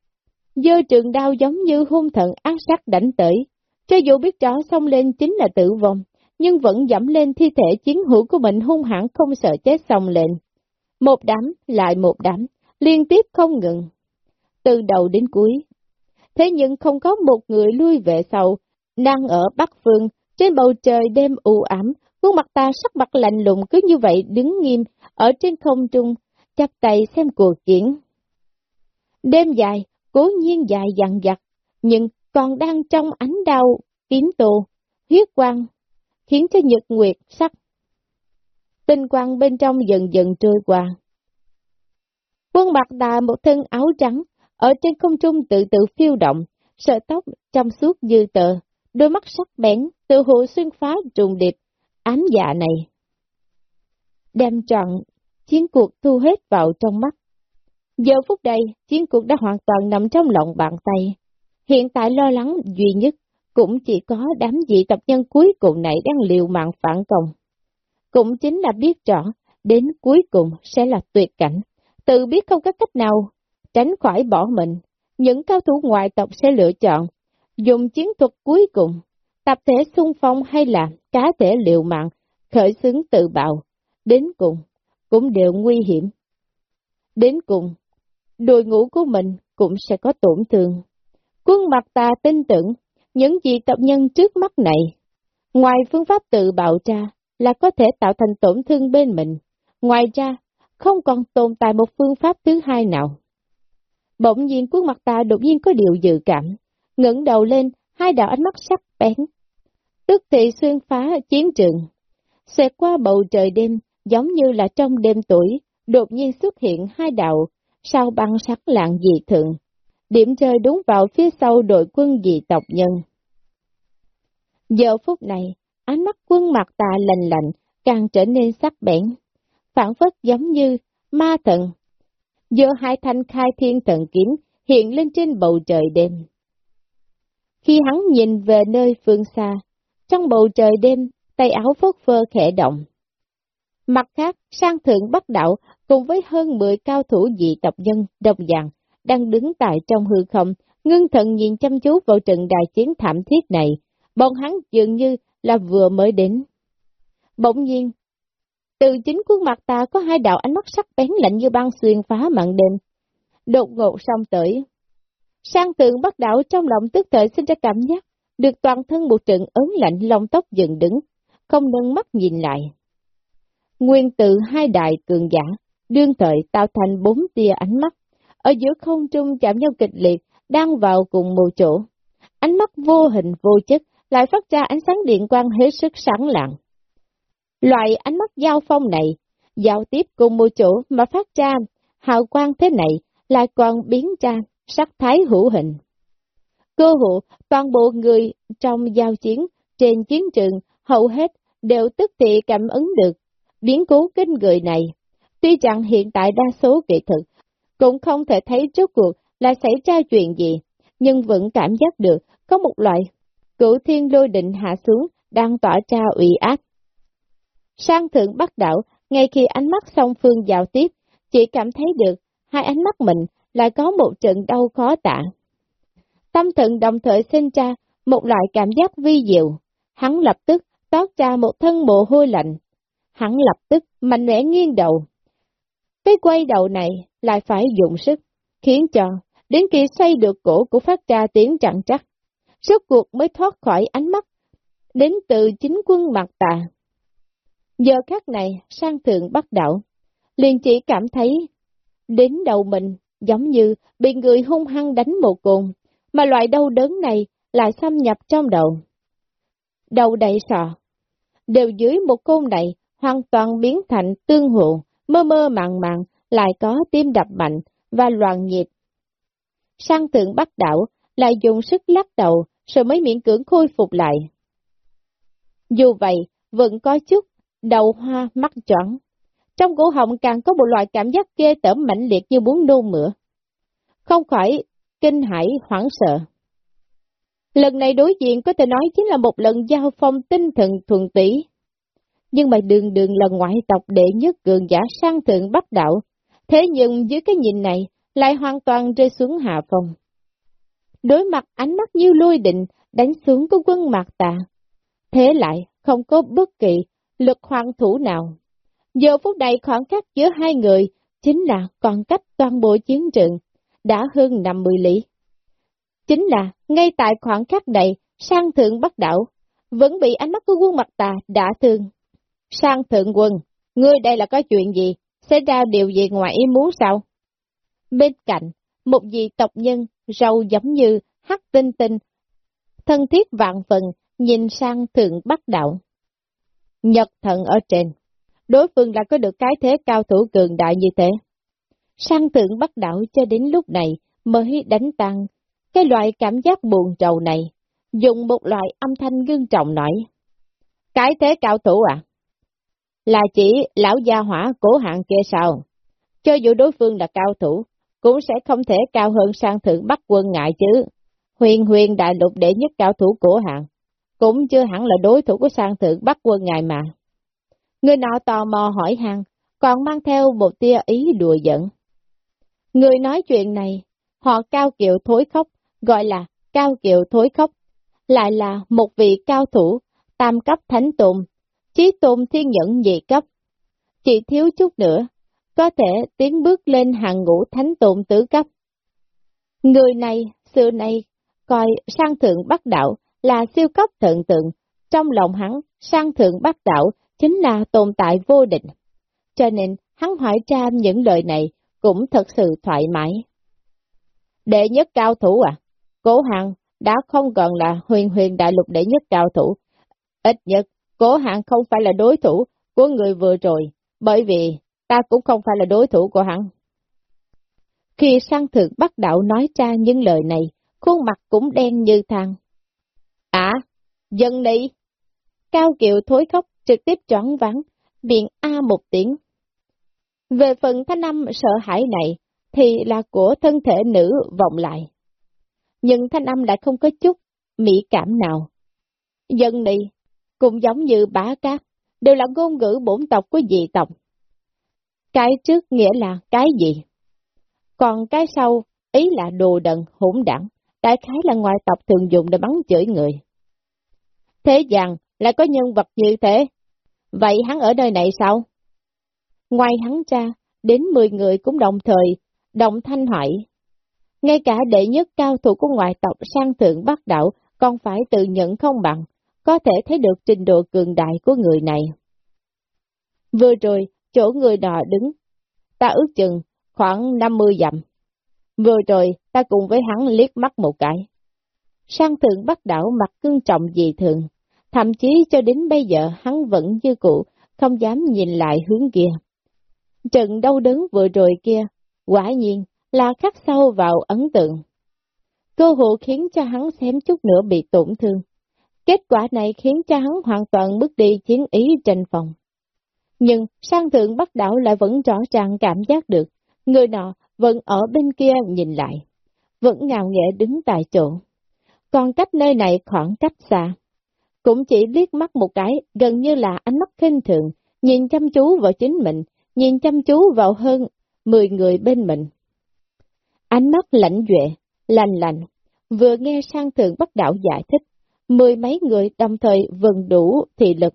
Dơ trường đao giống như hung thần ác sát đánh tới, cho dù biết rõ xông lên chính là tử vong, nhưng vẫn dẫm lên thi thể chiến hữu của mình hung hãn không sợ chết xong lên. Một đám, lại một đám, liên tiếp không ngừng, từ đầu đến cuối. Thế nhưng không có một người lui về sau, đang ở Bắc Phương, trên bầu trời đêm u ám, khuôn mặt ta sắc mặt lạnh lùng cứ như vậy đứng nghiêm, ở trên không trung, chắp tay xem cuộc chiến. Đêm dài, cố nhiên dài dằn dặt, nhưng còn đang trong ánh đau, kiếm tù, huyết quang, khiến cho nhật nguyệt sắc. Tinh quang bên trong dần dần trôi qua. Quân mặt đà một thân áo trắng, ở trên không trung tự tự phiêu động, sợi tóc trong suốt như tờ, đôi mắt sắc bén, tự hộ xuyên phá trùng điệp, ám dạ này. Đem trọn chiến cuộc thu hết vào trong mắt. Giờ phút đây, chiến cuộc đã hoàn toàn nằm trong lòng bàn tay. Hiện tại lo lắng duy nhất, cũng chỉ có đám dị tập nhân cuối cùng này đang liều mạng phản công. Cũng chính là biết rõ, đến cuối cùng sẽ là tuyệt cảnh, tự biết không có cách nào, tránh khỏi bỏ mình. Những cao thủ ngoại tộc sẽ lựa chọn, dùng chiến thuật cuối cùng, tập thể xung phong hay là cá thể liều mạng, khởi xướng tự bạo, đến cùng, cũng đều nguy hiểm. Đến cùng, đội ngũ của mình cũng sẽ có tổn thương. Quân mặt ta tin tưởng, những gì tập nhân trước mắt này, ngoài phương pháp tự bạo ra là có thể tạo thành tổn thương bên mình, ngoài ra không còn tồn tại một phương pháp thứ hai nào. Bỗng nhiên khuôn mặt ta đột nhiên có điều dự cảm, ngẩng đầu lên, hai đạo ánh mắt sắc bén. Tức thị xuyên phá chiến trường, xẹt qua bầu trời đêm, giống như là trong đêm tuổi, đột nhiên xuất hiện hai đạo, sao băng sắc lạng dị thượng, điểm chơi đúng vào phía sau đội quân dị tộc nhân. Giờ phút này, ánh mắt quân mặt tà lành lạnh, càng trở nên sắc bén, phản phất giống như ma thần. Giờ hai thanh khai thiên thần kiếm hiện lên trên bầu trời đêm. Khi hắn nhìn về nơi phương xa, trong bầu trời đêm, tay áo phất phơ khẽ động. Mặt khác, sang thượng bắc đạo cùng với hơn 10 cao thủ dị tộc nhân đồng dạng, đang đứng tại trong hư không, ngưng thần nhìn chăm chú vào trận đại chiến thảm thiết này, bọn hắn dường như là vừa mới đến. Bỗng nhiên, từ chính khuôn mặt ta có hai đạo ánh mắt sắc bén lạnh như băng xuyên phá mặn đêm, đột ngột xong tới. Sang tượng bắt đảo trong lòng tức thời sinh ra cảm giác, được toàn thân một trận ớn lạnh lông tóc dựng đứng, không nâng mắt nhìn lại. Nguyên từ hai đại cường giả, đương thời tạo thành bốn tia ánh mắt, ở giữa không trung chạm nhau kịch liệt, đang vào cùng một chỗ. Ánh mắt vô hình vô chất, lại phát ra ánh sáng điện quang hết sức sáng lạng. Loại ánh mắt giao phong này, giao tiếp cùng một chỗ mà phát ra hào quang thế này, lại còn biến ra sắc thái hữu hình. Cơ hộ, toàn bộ người trong giao chiến trên chiến trường hầu hết đều tức thị cảm ứng được biến cố kinh người này. Tuy rằng hiện tại đa số kỹ thuật cũng không thể thấy rốt cuộc là xảy ra chuyện gì, nhưng vẫn cảm giác được có một loại cửu thiên lôi định hạ xuống, đang tỏa ra ủy ác. Sang thượng bắt đảo, ngay khi ánh mắt song phương giao tiếp, chỉ cảm thấy được hai ánh mắt mình lại có một trận đau khó tả. Tâm thần đồng thời sinh ra một loại cảm giác vi diệu, hắn lập tức toát ra một thân mồ hôi lạnh. Hắn lập tức mạnh mẽ nghiêng đầu. Cái quay đầu này lại phải dùng sức, khiến cho đến khi xoay được cổ của phát ra tiếng chặn chắc. Rốt cuộc mới thoát khỏi ánh mắt, đến từ chính quân mặt tà. Giờ khắc này, sang thượng bắt đạo liền chỉ cảm thấy đến đầu mình giống như bị người hung hăng đánh một cồn, mà loại đau đớn này lại xâm nhập trong đầu. Đầu đầy sọ, đều dưới một côn này hoàn toàn biến thành tương hộ, mơ mơ màng màng, có tim đập mạnh và loạn nhịp. Sang thượng bắt đảo, lại dùng sức lắc đầu, rồi mới miễn cưỡng khôi phục lại. Dù vậy, vẫn có chút đầu hoa mắt choáng. Trong cổ họng càng có một loại cảm giác ghê tởm mạnh liệt như muốn nôn mửa. Không khỏi kinh hãi hoảng sợ. Lần này đối diện có thể nói chính là một lần giao phong tinh thần thuần tỷ. Nhưng mà đường đường là ngoại tộc đệ nhất cường giả sang thượng bắt đạo, thế nhưng dưới cái nhìn này lại hoàn toàn rơi xuống hạ phong. Đối mặt ánh mắt như lôi định đánh xuống của quân mạc tà. Thế lại không có bất kỳ lực hoàng thủ nào. Giờ phút này khoảng cách giữa hai người chính là còn cách toàn bộ chiến trường, đã hơn 50 lý. Chính là, ngay tại khoảng cách này, sang thượng bắt đảo, vẫn bị ánh mắt của quân mặt tà đã thương. Sang thượng quân, ngươi đây là có chuyện gì? Xảy ra điều gì ngoài ý muốn sao? Bên cạnh, một vị tộc nhân, râu giống như hắc tinh tinh, thân thiết vạn phần, nhìn sang thượng bắt đạo. Nhật thần ở trên, đối phương đã có được cái thế cao thủ cường đại như thế. Sang thượng bắt đạo cho đến lúc này mới đánh tăng cái loại cảm giác buồn trầu này, dùng một loại âm thanh ngưng trọng nói. Cái thế cao thủ à? Là chỉ lão gia hỏa cổ hạng kia sao? Cho dù đối phương là cao thủ, cũng sẽ không thể cao hơn sang thượng bắc quân ngại chứ. Huyền huyền đại lục đệ nhất cao thủ cổ hạng, cũng chưa hẳn là đối thủ của sang thượng bắc quân ngài mà. Người nọ tò mò hỏi hàng, còn mang theo một tia ý đùa giận. Người nói chuyện này, họ cao kiệu thối khóc, gọi là cao kiệu thối khóc, lại là một vị cao thủ, tam cấp thánh tùng chí tôn thiên nhẫn nhị cấp. Chỉ thiếu chút nữa, có thể tiến bước lên hàng ngũ thánh tôn tứ cấp. Người này, xưa nay, coi sang thượng bắc đạo là siêu cấp thượng tượng, trong lòng hắn, sang thượng bắc đạo chính là tồn tại vô định. Cho nên, hắn hỏi cha những lời này cũng thật sự thoải mái. Đệ nhất cao thủ à? Cố Hằng đã không còn là huyền huyền đại lục đệ nhất cao thủ. Ít nhất, Cố hạng không phải là đối thủ của người vừa rồi, bởi vì ta cũng không phải là đối thủ của hắn. Khi sang thượng bắt đạo nói ra những lời này, khuôn mặt cũng đen như than. À, dân đi! Cao Kiều thối khóc, trực tiếp choáng vắng, miệng A một tiếng. Về phần thanh âm sợ hãi này, thì là của thân thể nữ vọng lại nhưng thanh âm lại không có chút mỹ cảm nào. Dân đi, cũng giống như bá cát, đều là ngôn ngữ bổn tộc của dị tộc. Cái trước nghĩa là cái gì? Còn cái sau, ý là đồ đần, hỗn đẳng, đại khái là ngoại tộc thường dùng để bắn chửi người. Thế rằng, lại có nhân vật như thế, vậy hắn ở nơi này sao? Ngoài hắn cha, đến 10 người cũng đồng thời, đồng thanh hỏi, ngay cả đệ nhất cao thủ của ngoại tộc sang thượng bắt đảo còn phải tự nhận không bằng, có thể thấy được trình độ cường đại của người này. Vừa rồi, chỗ người nọ đứng, ta ước chừng khoảng 50 dặm. Vừa rồi, ta cùng với hắn liếc mắt một cái. Sang thượng bắt đảo mặt cương trọng dị thường, thậm chí cho đến bây giờ hắn vẫn như cũ, không dám nhìn lại hướng kia. Trận đau đớn vừa rồi kia, quả nhiên là khắc sâu vào ấn tượng. Cơ hội khiến cho hắn xém chút nữa bị tổn thương. Kết quả này khiến cho hắn hoàn toàn bước đi chiến ý tranh phòng. Nhưng sang thượng bắt đảo lại vẫn rõ ràng cảm giác được, người nọ vẫn ở bên kia nhìn lại, vẫn ngào nghệ đứng tại chỗ. còn cách nơi này khoảng cách xa. Cũng chỉ liếc mắt một cái, gần như là ánh mắt khinh thường, nhìn chăm chú vào chính mình, nhìn chăm chú vào hơn 10 người bên mình. Ánh mắt lãnh duệ, lành lành, vừa nghe sang thượng bắt đạo giải thích, mười mấy người đồng thời vần đủ thị lực.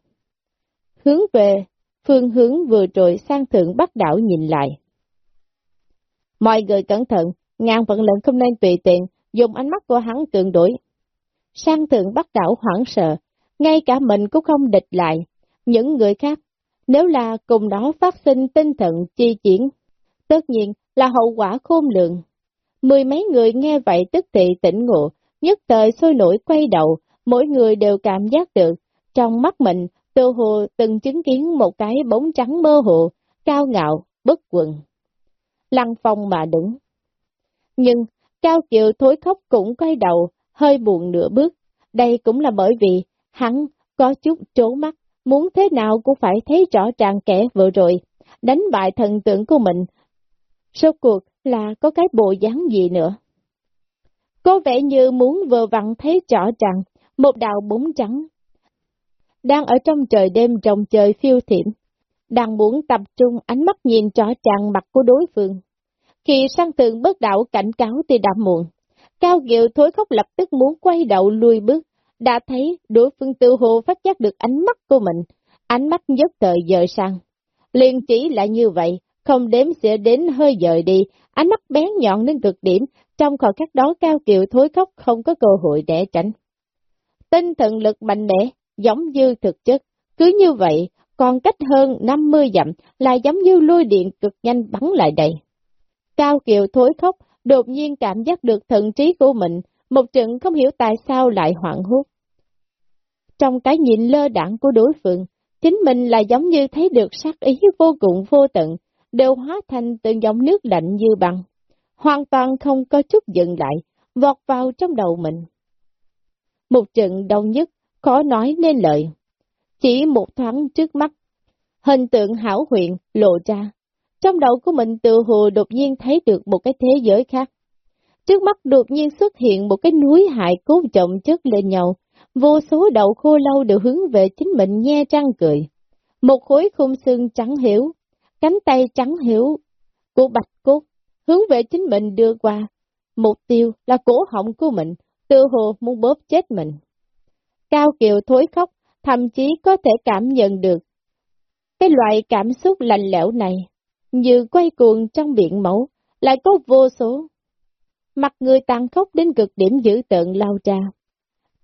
Hướng về, phương hướng vừa rồi sang thượng bắt đảo nhìn lại. Mọi người cẩn thận, ngàn vận lệnh không nên tùy tiện, dùng ánh mắt của hắn cường đuổi. Sang thượng bắt đảo hoảng sợ, ngay cả mình cũng không địch lại. Những người khác, nếu là cùng đó phát sinh tinh thần chi chiến, tất nhiên là hậu quả khôn lường. Mười mấy người nghe vậy tức thị tỉnh ngộ, nhất thời sôi nổi quay đầu, mỗi người đều cảm giác được, trong mắt mình, tự hồ từng chứng kiến một cái bóng trắng mơ hồ, cao ngạo, bất quần. Lăng phong mà đứng. Nhưng, Cao Kiều thối khóc cũng quay đầu, hơi buồn nửa bước. Đây cũng là bởi vì, hắn có chút trố mắt, muốn thế nào cũng phải thấy rõ ràng kẻ vừa rồi, đánh bại thần tượng của mình. Số cuộc là có cái bộ dáng gì nữa? Có vẻ như muốn vừa vặn thấy rõ ràng, một đạo bóng trắng. Đang ở trong trời đêm rồng trời phiêu thiểm, đang muốn tập trung ánh mắt nhìn rõ ràng mặt của đối phương. Khi sang tường bất đạo cảnh cáo thì đã muộn, Cao Kiều thối khóc lập tức muốn quay đầu lùi bước, đã thấy đối phương tự hồ phát giác được ánh mắt của mình, ánh mắt nhất thời dời sang. liền chỉ là như vậy, không đếm sẽ đến hơi dời đi, ánh mắt bén nhọn đến cực điểm, trong khoảng khắc đó Cao Kiều thối khóc không có cơ hội để tránh. Tinh thần lực mạnh mẽ, giống như thực chất, cứ như vậy, còn cách hơn 50 dặm là giống như lôi điện cực nhanh bắn lại đây. Cao Kiều thối khóc, đột nhiên cảm giác được thần trí của mình, một trận không hiểu tại sao lại hoảng hốt. Trong cái nhìn lơ đảng của đối phương, chính mình là giống như thấy được sát ý vô cùng vô tận, đều hóa thành từng dòng nước lạnh như băng, hoàn toàn không có chút dừng lại, vọt vào trong đầu mình. Một trận đau nhất, khó nói nên lời. Chỉ một thoáng trước mắt, hình tượng hảo huyện lộ ra. Trong đầu của mình từ hồ đột nhiên thấy được một cái thế giới khác. Trước mắt đột nhiên xuất hiện một cái núi hại cố trọng chất lên nhau, vô số đậu khô lâu đều hướng về chính mình nhe răng cười. Một khối khung xương trắng hiểu, cánh tay trắng hiểu của bạch cốt, hướng về chính mình đưa qua. Mục tiêu là cổ họng của mình, tự hồ muốn bóp chết mình. Cao Kiều thối khóc, thậm chí có thể cảm nhận được. Cái loại cảm xúc lạnh lẽo này, như quay cuồng trong biển mẫu lại có vô số. Mặt người tàn khốc đến cực điểm dữ tợn lao ra.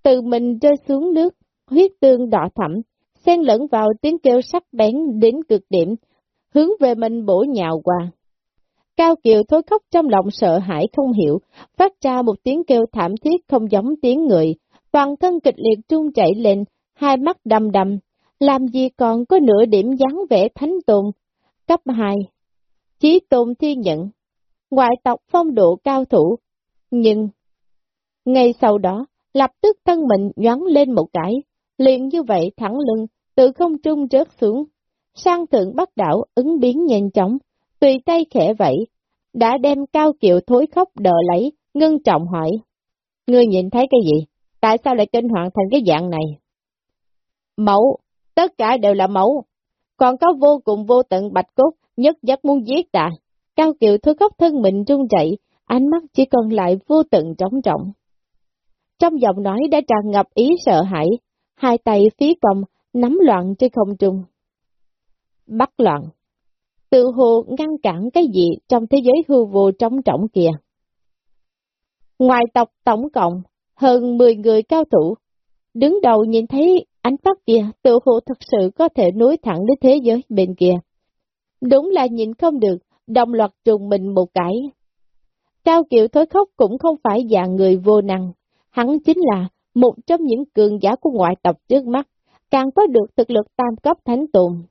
Từ mình rơi xuống nước, huyết tương đỏ thẳm, xen lẫn vào tiếng kêu sắc bén đến cực điểm, hướng về mình bổ nhào qua. Cao Kiều thối khóc trong lòng sợ hãi không hiểu, phát ra một tiếng kêu thảm thiết không giống tiếng người, toàn thân kịch liệt trung chảy lên, hai mắt đầm đầm, làm gì còn có nửa điểm dáng vẻ thánh tùng Cấp 2 Chí tôn thiên nhận, ngoại tộc phong độ cao thủ, nhưng... Ngay sau đó, lập tức thân mình nhoắn lên một cái, liền như vậy thẳng lưng, từ không trung rớt xuống. Sang thượng bắt đảo ứng biến nhanh chóng, tùy tay khẽ vẫy, đã đem cao kiệu thối khóc đỡ lấy, ngưng trọng hỏi. Ngươi nhìn thấy cái gì? Tại sao lại kinh hoàng thành cái dạng này? Mẫu, tất cả đều là mẫu. Còn có vô cùng vô tận bạch cốt, nhất giấc muốn giết ta. Cao kiều thối khóc thân mình run rẩy, ánh mắt chỉ còn lại vô tận trống trọng. Trong giọng nói đã tràn ngập ý sợ hãi, hai tay phía còng nắm loạn trên không trung. Bắt loạn. Tự hồ ngăn cản cái gì trong thế giới hư vô trống trọng kìa. Ngoài tộc tổng cộng, hơn 10 người cao thủ, đứng đầu nhìn thấy ánh mắt kia tự hồ thật sự có thể nối thẳng đến thế giới bên kia. Đúng là nhìn không được, đồng loạt trùng mình một cái. Cao Kiều thối khóc cũng không phải dạng người vô năng, hắn chính là một trong những cường giả của ngoại tộc trước mắt, càng có được thực lực tam cấp thánh tùng.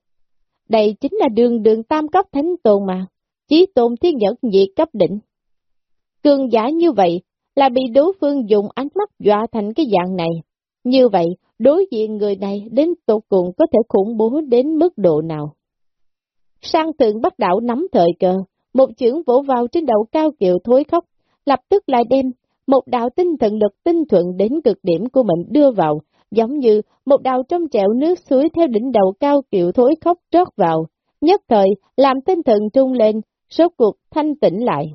Đây chính là đường đường tam cấp thánh tồn mà, chí tôn thiên nhẫn dị cấp đỉnh. Cường giả như vậy là bị đối phương dùng ánh mắt dọa thành cái dạng này. Như vậy, đối diện người này đến tột cùng có thể khủng bố đến mức độ nào. Sang thượng bắt đảo nắm thời cơ, một chưởng vỗ vào trên đầu cao kiệu thối khóc, lập tức lại đem một đạo tinh thần lực tinh thuận đến cực điểm của mình đưa vào, giống như một đào trong trẹo nước suối theo đỉnh đầu cao kiệu thối khóc trót vào, nhất thời làm tinh thần trung lên, số cuộc thanh tĩnh lại.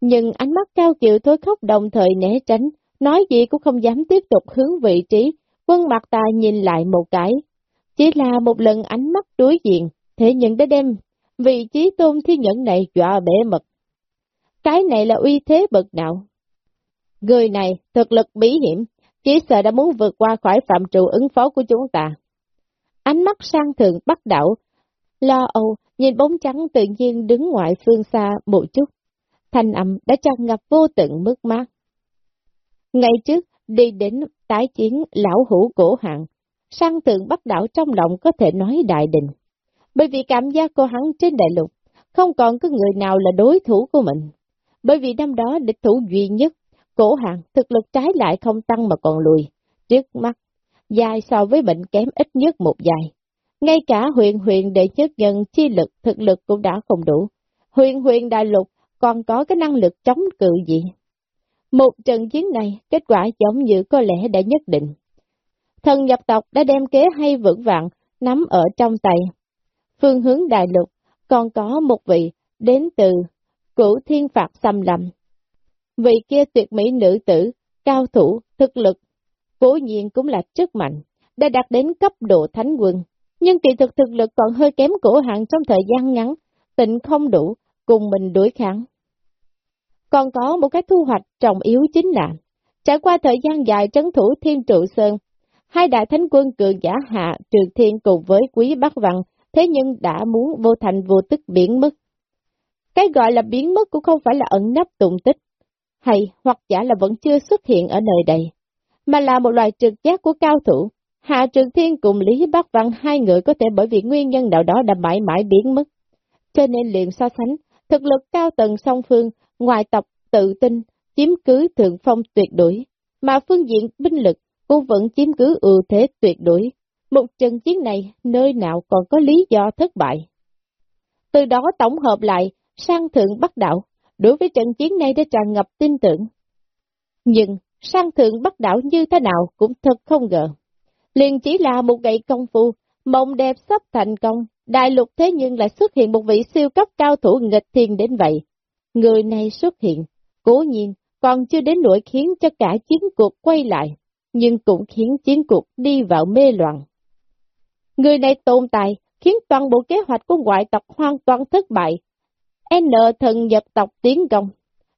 Nhưng ánh mắt cao kiệu thối khóc đồng thời né tránh, nói gì cũng không dám tiếp tục hướng vị trí, quân mặt ta nhìn lại một cái. Chỉ là một lần ánh mắt đối diện, thế nhưng đã đem vị trí tôn thiên nhẫn này dọa bể mật. Cái này là uy thế bậc nào? Người này thực lực bí hiểm, chỉ sợ đã muốn vượt qua khỏi phạm trụ ứng phó của chúng ta. Ánh mắt sang thượng bắt đảo, lo âu, nhìn bóng trắng tự nhiên đứng ngoài phương xa một chút. Thanh âm đã tràn ngập vô tận mức mát. Ngày trước, đi đến tái chiến lão hữu cổ hạng, sang thượng bắt đảo trong lòng có thể nói đại định. Bởi vì cảm giác của hắn trên đại lục, không còn có người nào là đối thủ của mình. Bởi vì năm đó địch thủ duy nhất, cổ hạng thực lực trái lại không tăng mà còn lùi, trước mắt, dài so với bệnh kém ít nhất một dài. Ngay cả huyền huyền đệ nhất nhân chi lực thực lực cũng đã không đủ. Huyền huyền đại lục còn có cái năng lực chống cự gì? Một trận chiến này, kết quả giống như có lẽ đã nhất định. Thần nhập tộc đã đem kế hay vững vàng, nắm ở trong tay. Phương hướng đại lục, còn có một vị đến từ cửu thiên phạt xâm lầm. Vị kia tuyệt mỹ nữ tử, cao thủ, thực lực, cố nhiên cũng là chức mạnh, đã đạt đến cấp độ thánh quân. Nhưng kỳ thực thực lực còn hơi kém cổ hạng trong thời gian ngắn, tịnh không đủ, cùng mình đối kháng. Còn có một cái thu hoạch trọng yếu chính là, trải qua thời gian dài trấn thủ thiên trụ sơn, hai đại thánh quân cường giả hạ trường thiên cùng với quý bắc văn, thế nhưng đã muốn vô thành vô tức biến mất. Cái gọi là biến mất cũng không phải là ẩn nấp tụng tích, hay hoặc giả là vẫn chưa xuất hiện ở nơi đây, mà là một loài trực giác của cao thủ. Hạ Trường Thiên cùng Lý Bắc Văn hai người có thể bởi vì nguyên nhân nào đó đã mãi mãi biến mất. Cho nên liền so sánh, thực lực cao tầng song phương, ngoài tộc tự tin, chiếm cứ thượng phong tuyệt đối, mà phương diện binh lực cũng vẫn chiếm cứ ưu thế tuyệt đối. Một trận chiến này nơi nào còn có lý do thất bại. Từ đó tổng hợp lại, sang thượng bắc đạo, đối với trận chiến này đã tràn ngập tin tưởng. Nhưng, sang thượng bắt đảo như thế nào cũng thật không ngờ. Liền chỉ là một gậy công phu, mộng đẹp sắp thành công, đại lục thế nhưng lại xuất hiện một vị siêu cấp cao thủ nghịch thiên đến vậy. Người này xuất hiện, cố nhiên, còn chưa đến nỗi khiến cho cả chiến cuộc quay lại, nhưng cũng khiến chiến cuộc đi vào mê loạn. Người này tồn tại, khiến toàn bộ kế hoạch của ngoại tộc hoàn toàn thất bại, N thần Nhật tộc tiến công,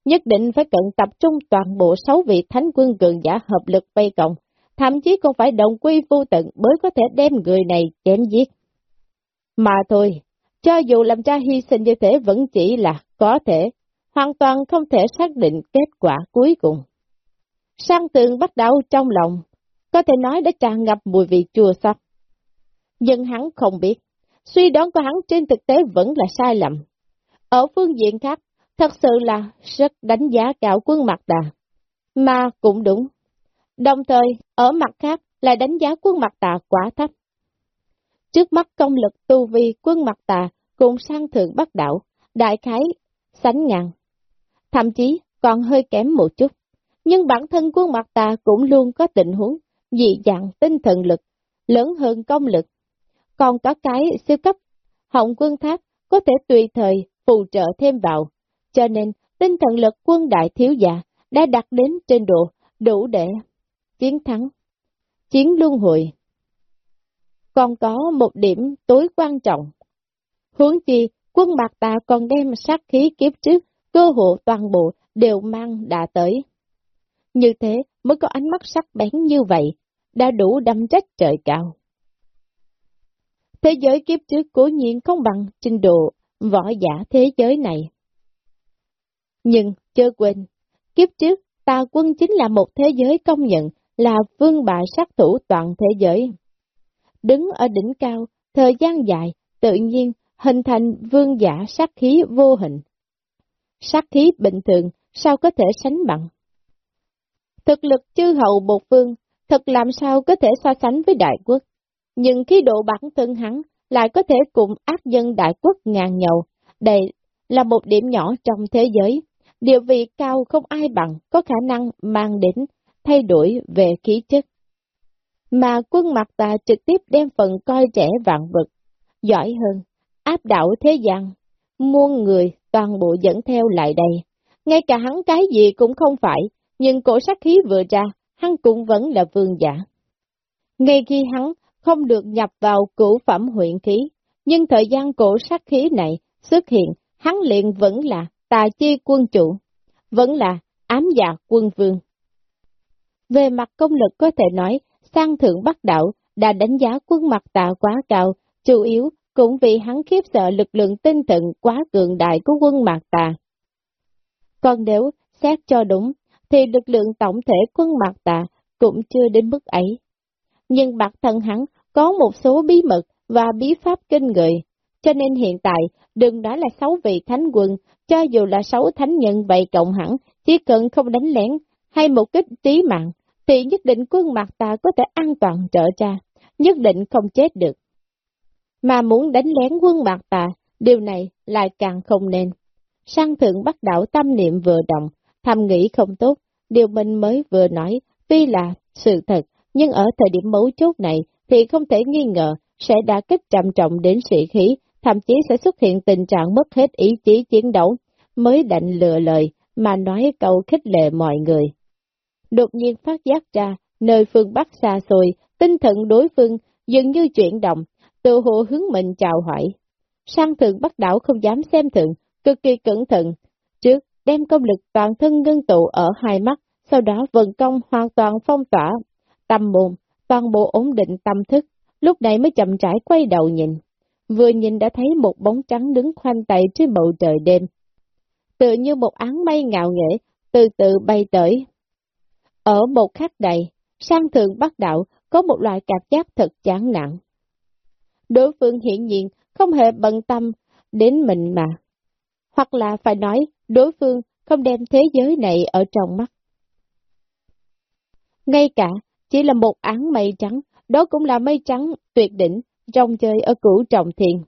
nhất định phải cận tập trung toàn bộ sáu vị thánh quân cường giả hợp lực vây cộng, thậm chí còn phải đồng quy vô tận mới có thể đem người này chém giết. Mà thôi, cho dù làm cha hy sinh như thế vẫn chỉ là có thể, hoàn toàn không thể xác định kết quả cuối cùng. Sang tường bắt đầu trong lòng, có thể nói đã tràn ngập mùi vị chua xót. Nhưng hắn không biết, suy đoán của hắn trên thực tế vẫn là sai lầm. Ở phương diện khác, thật sự là rất đánh giá cao quân mặt đà. Mà cũng đúng. Đồng thời, ở mặt khác lại đánh giá quân mặt tà quá thấp. Trước mắt công lực tu vi quân mặt tà cùng sang thượng bắc đảo, đại khái, sánh ngang. Thậm chí còn hơi kém một chút. Nhưng bản thân quân mặt tà cũng luôn có tình huống, dị dạng tinh thần lực, lớn hơn công lực. Còn có cái siêu cấp, họng quân tháp có thể tùy thời phù trợ thêm vào, cho nên tinh thần lực quân đại thiếu gia đã đạt đến trên độ đủ để chiến thắng, chiến luân hồi. Còn có một điểm tối quan trọng. Hướng chi, quân bạc tà còn đem sát khí kiếp trước, cơ hộ toàn bộ đều mang đã tới. Như thế mới có ánh mắt sắc bén như vậy, đã đủ đâm trách trời cao. Thế giới kiếp trước cố nhiên không bằng trình độ võ giả thế giới này. Nhưng, chớ quên, kiếp trước, tà quân chính là một thế giới công nhận là vương bại sát thủ toàn thế giới. Đứng ở đỉnh cao, thời gian dài, tự nhiên hình thành vương giả sát khí vô hình. Sát khí bình thường, sao có thể sánh bằng? Thực lực chư hậu một phương, thật làm sao có thể so sánh với đại quốc. Nhưng khí độ bản thân hắn lại có thể cùng ác dân đại quốc ngàn nhậu. Đây là một điểm nhỏ trong thế giới, địa vị cao không ai bằng, có khả năng mang đến thay đổi về khí chất. Mà quân mặt ta trực tiếp đem phần coi trẻ vạn vật, giỏi hơn, áp đảo thế gian, muôn người toàn bộ dẫn theo lại đây. Ngay cả hắn cái gì cũng không phải, nhưng cổ sát khí vừa ra, hắn cũng vẫn là vương giả. Ngay khi hắn không được nhập vào cửu phẩm huyện khí, nhưng thời gian cổ sát khí này xuất hiện, hắn liền vẫn là tà chi quân chủ, vẫn là ám dạ quân vương. Về mặt công lực có thể nói, sang thượng bắc đạo đã đánh giá quân mặt tà quá cao, chủ yếu cũng vì hắn khiếp sợ lực lượng tinh thần quá cường đại của quân mạc tà. Còn nếu xét cho đúng, thì lực lượng tổng thể quân mạc tà cũng chưa đến mức ấy. Nhưng bản thân hắn có một số bí mật và bí pháp kinh người, cho nên hiện tại đừng nói là sáu vị thánh quân, cho dù là sáu thánh nhân vậy cộng hẳn, chỉ cần không đánh lén hay một kích trí mạng, thì nhất định quân mặt ta có thể an toàn trở ra, nhất định không chết được. Mà muốn đánh lén quân bạc ta, điều này lại càng không nên. Sang thượng bắt đảo tâm niệm vừa động, thầm nghĩ không tốt, điều mình mới vừa nói, tuy là sự thật, nhưng ở thời điểm mấu chốt này thì không thể nghi ngờ sẽ đã kích trầm trọng đến sĩ khí, thậm chí sẽ xuất hiện tình trạng mất hết ý chí chiến đấu, mới đành lừa lời mà nói câu khích lệ mọi người. Đột nhiên phát giác ra, nơi phương Bắc xa xôi, tinh thần đối phương dường như chuyển động, tự hồ hướng mình chào hỏi. Sang thượng bắt đảo không dám xem thượng, cực kỳ cẩn thận. Trước, đem công lực toàn thân ngưng tụ ở hai mắt, sau đó vận công hoàn toàn phong tỏa, tâm mồm, toàn bộ ổn định tâm thức, lúc này mới chậm rãi quay đầu nhìn. Vừa nhìn đã thấy một bóng trắng đứng khoanh tay trên bầu trời đêm. Tự như một án mây ngạo nghệ, từ từ bay tới. Ở một khắc đầy, sang thượng bắt đạo có một loại cảm giác thật chán nặng đối phương hiển nhiên không hề bận tâm đến mình mà. Hoặc là phải nói, đối phương không đem thế giới này ở trong mắt. Ngay cả, chỉ là một án mây trắng, đó cũng là mây trắng tuyệt đỉnh, trong chơi ở cửu trọng thiền.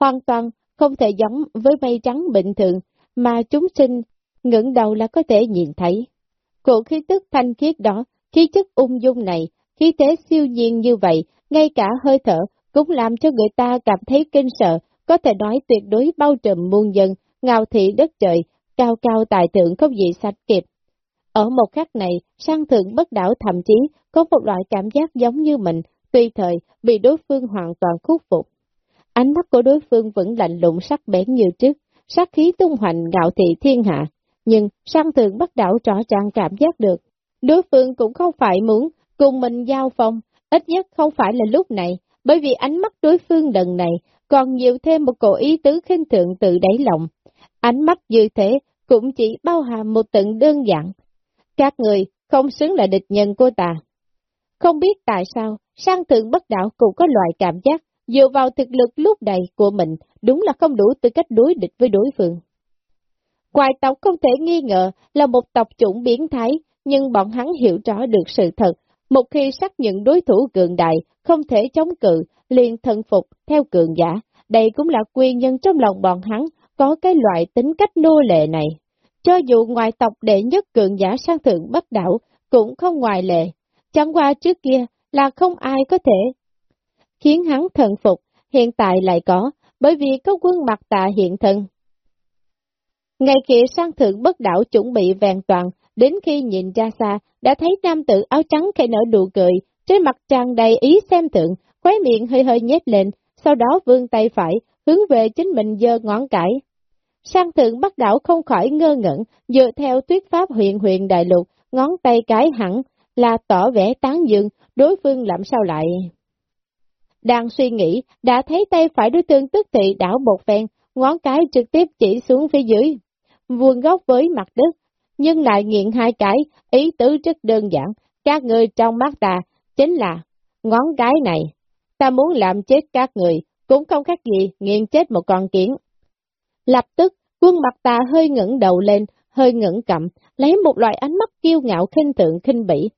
Hoàn toàn không thể giống với mây trắng bình thường, mà chúng sinh ngẩng đầu là có thể nhìn thấy. Cổ khí tức thanh khiết đó, khí chất ung dung này, khí thế siêu nhiên như vậy, ngay cả hơi thở cũng làm cho người ta cảm thấy kinh sợ, có thể nói tuyệt đối bao trùm muôn dân, ngào thị đất trời, cao cao tài thượng không gì sạch kịp. Ở một khắc này, sang thượng bất đảo thậm chí có một loại cảm giác giống như mình, tùy thời bị đối phương hoàn toàn khuất phục. Ánh mắt của đối phương vẫn lạnh lùng sắc bén như trước, sát khí tung hoành ngạo thị thiên hạ, nhưng sang thượng bất đảo rõ ràng cảm giác được. Đối phương cũng không phải muốn cùng mình giao phong, ít nhất không phải là lúc này, bởi vì ánh mắt đối phương lần này còn nhiều thêm một cổ ý tứ khinh thượng từ đáy lòng. Ánh mắt như thế cũng chỉ bao hàm một tận đơn giản. Các người không xứng là địch nhân của ta. Không biết tại sao, sang thượng bất đạo cũng có loại cảm giác dựa vào thực lực lúc này của mình đúng là không đủ tư cách đối địch với đối phương. Quài tộc không thể nghi ngờ là một tộc chủng biến thái, nhưng bọn hắn hiểu rõ được sự thật một khi xác nhận đối thủ cường đại, không thể chống cự, liền thần phục theo cường giả, đây cũng là nguyên nhân trong lòng bọn hắn có cái loại tính cách nô lệ này. Cho dù ngoài tộc đệ nhất cường giả sang thượng bất đảo, cũng không ngoài lệ. Chẳng qua trước kia là không ai có thể khiến hắn thần phục, hiện tại lại có, bởi vì có quân mặt tà hiện thân. Ngày kia sang thượng bất đảo chuẩn bị vẹn toàn, đến khi nhìn ra xa, đã thấy nam tử áo trắng khẽ nở nụ cười, trên mặt tràn đầy ý xem thượng, khóe miệng hơi hơi nhếch lên, sau đó vươn tay phải, hướng về chính mình giơ ngón cải. Sang thượng bắt đảo không khỏi ngơ ngẩn, dựa theo tuyết pháp huyện huyện đại lục, ngón tay cái hẳn là tỏ vẻ tán dương, đối phương làm sao lại. Đang suy nghĩ, đã thấy tay phải đối tượng tức thị đảo một phen, ngón cái trực tiếp chỉ xuống phía dưới, vuông góc với mặt đất, nhưng lại nghiện hai cái, ý tứ rất đơn giản, các người trong mắt ta, chính là ngón cái này, ta muốn làm chết các người, cũng không khác gì nghiện chết một con kiến. Lập tức, quân mặt ta hơi ngẩng đầu lên, hơi ngẩng cằm lấy một loại ánh mắt kiêu ngạo khinh tượng khinh bỉ.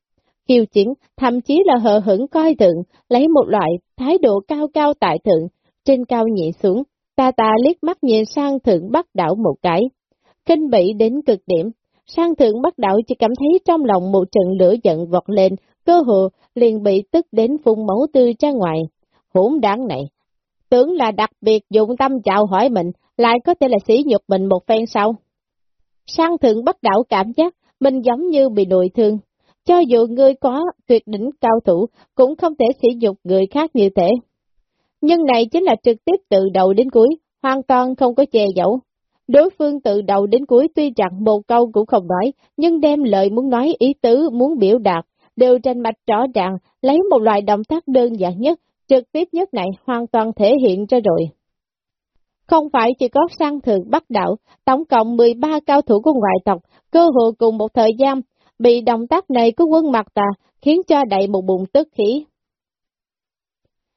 Kiêu chiến, thậm chí là hờ hững coi thượng lấy một loại thái độ cao cao tại thượng, trên cao nhị xuống, ta ta liếc mắt nhìn sang thượng bắt đảo một cái. kinh bị đến cực điểm. Sang thượng bắt đảo chỉ cảm thấy trong lòng một trận lửa giận vọt lên, cơ hồ liền bị tức đến phun máu tươi ra ngoài. Hỗn đáng này, tưởng là đặc biệt dụng tâm chào hỏi mình, lại có thể là sỉ nhục mình một phen sau. Sang thượng bắt đảo cảm giác mình giống như bị nội thương. Cho dù ngươi có tuyệt đỉnh cao thủ, cũng không thể sỉ nhục người khác như thế. Nhưng này chính là trực tiếp từ đầu đến cuối, hoàn toàn không có che giấu. Đối phương từ đầu đến cuối tuy rằng một câu cũng không nói, nhưng đem lời muốn nói ý tứ, muốn biểu đạt, đều tranh mạch rõ ràng, lấy một loại động tác đơn giản nhất, trực tiếp nhất này hoàn toàn thể hiện ra rồi. Không phải chỉ có sang Thượng bắt đạo, tổng cộng 13 cao thủ của ngoại tộc, cơ hội cùng một thời gian, bị động tác này của quân mặt tà, khiến cho đầy một bụng tức khí.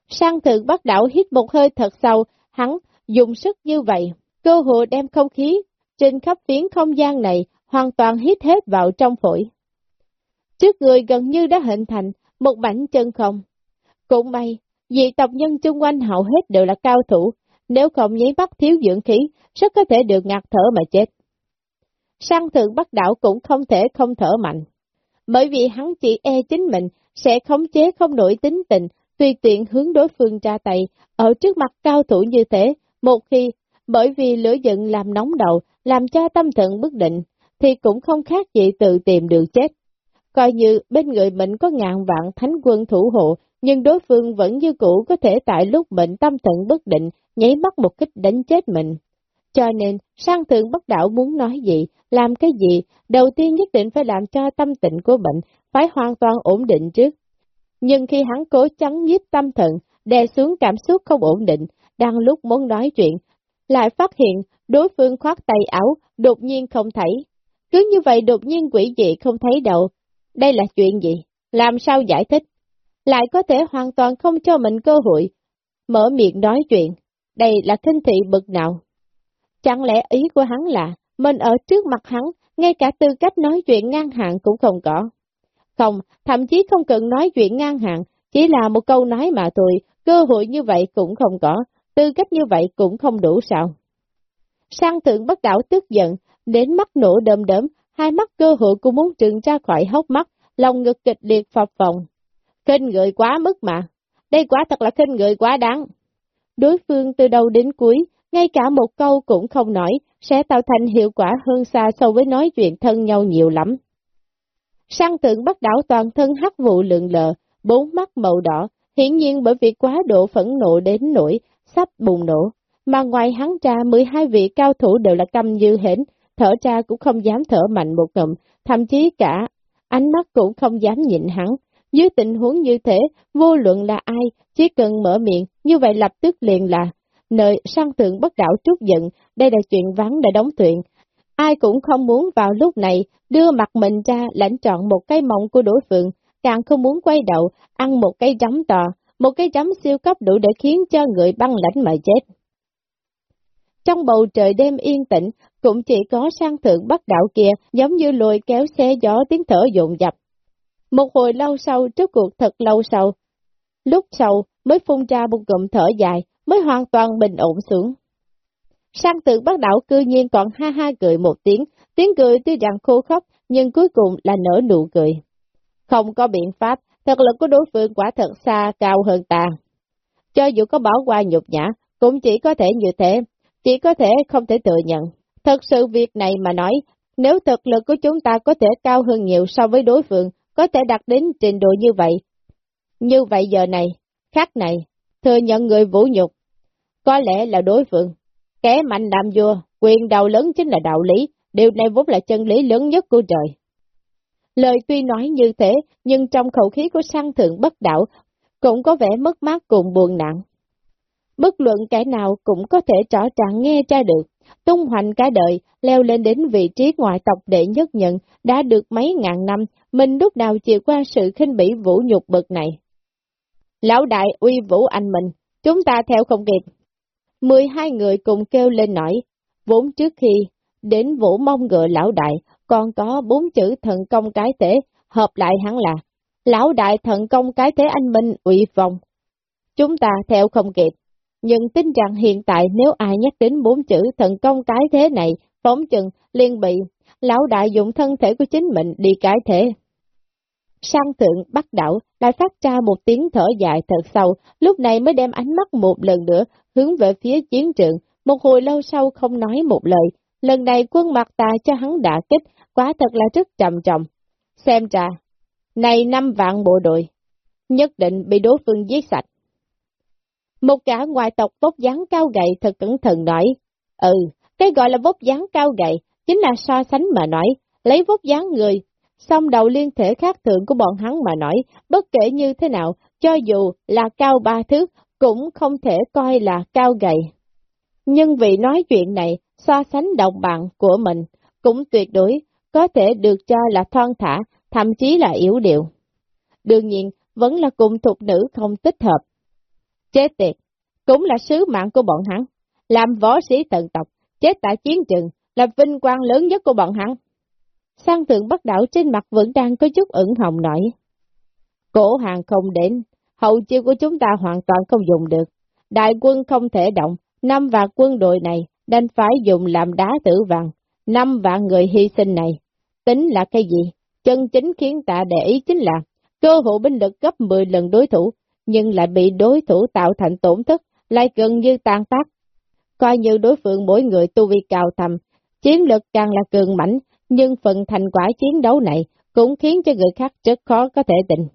Sang thượng bắt Đạo hít một hơi thật sâu, hắn dùng sức như vậy, cơ hội đem không khí trên khắp phiến không gian này hoàn toàn hít hết vào trong phổi. Trước người gần như đã hình thành một mảnh chân không. Cũng may, vì tộc nhân chung quanh hầu hết đều là cao thủ, nếu không nháy mắt thiếu dưỡng khí, rất có thể được ngạt thở mà chết. Sang thượng bắt đảo cũng không thể không thở mạnh, bởi vì hắn chỉ e chính mình sẽ khống chế không nổi tính tình, tùy tiện hướng đối phương ra tay, ở trước mặt cao thủ như thế, một khi, bởi vì lửa giận làm nóng đầu, làm cho tâm thận bất định, thì cũng không khác gì tự tìm đường chết. Coi như bên người mình có ngàn vạn thánh quân thủ hộ, nhưng đối phương vẫn như cũ có thể tại lúc bệnh tâm thần bất định, nháy mắt một kích đánh chết mình. Cho nên, sang thượng bất đạo muốn nói gì, làm cái gì, đầu tiên nhất định phải làm cho tâm tịnh của bệnh phải hoàn toàn ổn định trước. Nhưng khi hắn cố chắn nhiếp tâm thần, đè xuống cảm xúc không ổn định, đang lúc muốn nói chuyện, lại phát hiện đối phương khoát tay áo, đột nhiên không thấy. Cứ như vậy đột nhiên quỷ dị không thấy đâu. Đây là chuyện gì? Làm sao giải thích? Lại có thể hoàn toàn không cho mình cơ hội. Mở miệng nói chuyện. Đây là khinh thị bực nào? Chẳng lẽ ý của hắn là, mình ở trước mặt hắn, ngay cả tư cách nói chuyện ngang hàng cũng không có. Không, thậm chí không cần nói chuyện ngang hàng, chỉ là một câu nói mà thôi, cơ hội như vậy cũng không có, tư cách như vậy cũng không đủ sao. Sang thượng bất đảo tức giận, đến mắt nổ đơm đớm, hai mắt cơ hội cũng muốn trừng ra khỏi hốc mắt, lòng ngực kịch liệt phập phồng Kinh người quá mức mà, đây quả thật là kinh người quá đáng. Đối phương từ đầu đến cuối, ngay cả một câu cũng không nói, sẽ tạo thành hiệu quả hơn xa so với nói chuyện thân nhau nhiều lắm. Sang tượng bắt đảo toàn thân hắc vụ lượng lờ, bốn mắt màu đỏ, hiển nhiên bởi vì quá độ phẫn nộ đến nỗi sắp bùng nổ, mà ngoài hắn ra 12 vị cao thủ đều là căm như hến, thở ra cũng không dám thở mạnh một ngụm, thậm chí cả ánh mắt cũng không dám nhìn hắn. Dưới tình huống như thế, vô luận là ai, chỉ cần mở miệng, như vậy lập tức liền là nơi sang thượng bất đảo trút giận, đây là chuyện vắng đã đóng tuyển. Ai cũng không muốn vào lúc này đưa mặt mình ra lãnh chọn một cái mộng của đối phương, càng không muốn quay đầu, ăn một cái chấm to, một cái chấm siêu cấp đủ để khiến cho người băng lãnh mà chết. Trong bầu trời đêm yên tĩnh, cũng chỉ có sang thượng bắc đạo kia giống như lùi kéo xe gió tiếng thở dồn dập. Một hồi lâu sau, trước cuộc thật lâu sau, lúc sau mới phun ra một cụm thở dài, mới hoàn toàn bình ổn xuống. Sang tượng bắt đảo cư nhiên còn ha ha cười một tiếng, tiếng cười tuy rằng khô khóc, nhưng cuối cùng là nở nụ cười. Không có biện pháp, thực lực của đối phương quả thật xa cao hơn ta. Cho dù có bỏ qua nhục nhã, cũng chỉ có thể như thế, chỉ có thể không thể tự nhận. Thật sự việc này mà nói, nếu thực lực của chúng ta có thể cao hơn nhiều so với đối phương, có thể đạt đến trình độ như vậy. Như vậy giờ này, khác này, thừa nhận người vũ nhục, có lẽ là đối phương. Kẻ mạnh làm vua, quyền đầu lớn chính là đạo lý, điều này vốn là chân lý lớn nhất của trời. Lời tuy nói như thế, nhưng trong khẩu khí của sang thượng bất đạo, cũng có vẻ mất mát cùng buồn nặng. Bất luận kẻ nào cũng có thể rõ ràng nghe ra được, tung hoành cả đời, leo lên đến vị trí ngoại tộc đệ nhất nhận, đã được mấy ngàn năm, mình lúc nào chịu qua sự khinh bỉ vũ nhục bậc này. Lão đại uy vũ anh mình, chúng ta theo không kịp, 12 người cùng kêu lên nổi, vốn trước khi đến vũ mong ngựa lão đại, còn có bốn chữ thần công cái thế, hợp lại hẳn là, lão đại thần công cái thế anh minh uy vọng. Chúng ta theo không kịp, nhưng tin rằng hiện tại nếu ai nhắc đến bốn chữ thần công cái thế này, phóng chừng liên bị, lão đại dụng thân thể của chính mình đi cái thế Sang thượng bắt đảo lại phát ra một tiếng thở dài thật sâu, lúc này mới đem ánh mắt một lần nữa hướng về phía chiến trường, một hồi lâu sau không nói một lời. Lần này quân mặt ta cho hắn đã kích, quá thật là rất trầm trọng. Xem trà này năm vạn bộ đội, nhất định bị đối phương giết sạch. Một gã ngoại tộc vóc dáng cao gầy thật cẩn thận nói, ừ, cái gọi là vóc dáng cao gầy, chính là so sánh mà nói, lấy vóc dáng người, song đầu liên thể khác thường của bọn hắn mà nói, bất kể như thế nào, cho dù là cao ba thước, cũng không thể coi là cao gầy. Nhưng vì nói chuyện này, so sánh đồng bạn của mình, cũng tuyệt đối có thể được cho là thon thả, thậm chí là yếu điệu. Đương nhiên, vẫn là cùng thuộc nữ không tích hợp. Chết tiệt, cũng là sứ mạng của bọn hắn, làm võ sĩ tận tộc, chết tại chiến trường, là vinh quang lớn nhất của bọn hắn. Sang tượng bắt đảo trên mặt vẫn đang có chút ửng hồng nổi. Cổ hàng không đến, hậu chiêu của chúng ta hoàn toàn không dùng được. Đại quân không thể động, năm và quân đội này đành phải dùng làm đá tử vàng. Năm vạn người hy sinh này, tính là cái gì? Chân chính khiến ta để ý chính là, cơ hội binh lực gấp 10 lần đối thủ, nhưng lại bị đối thủ tạo thành tổn thất, lại gần như tan tác. Coi như đối phương mỗi người tu vi cao thầm, chiến lực càng là cường mãnh, nhưng phần thành quả chiến đấu này cũng khiến cho người khác rất khó có thể định.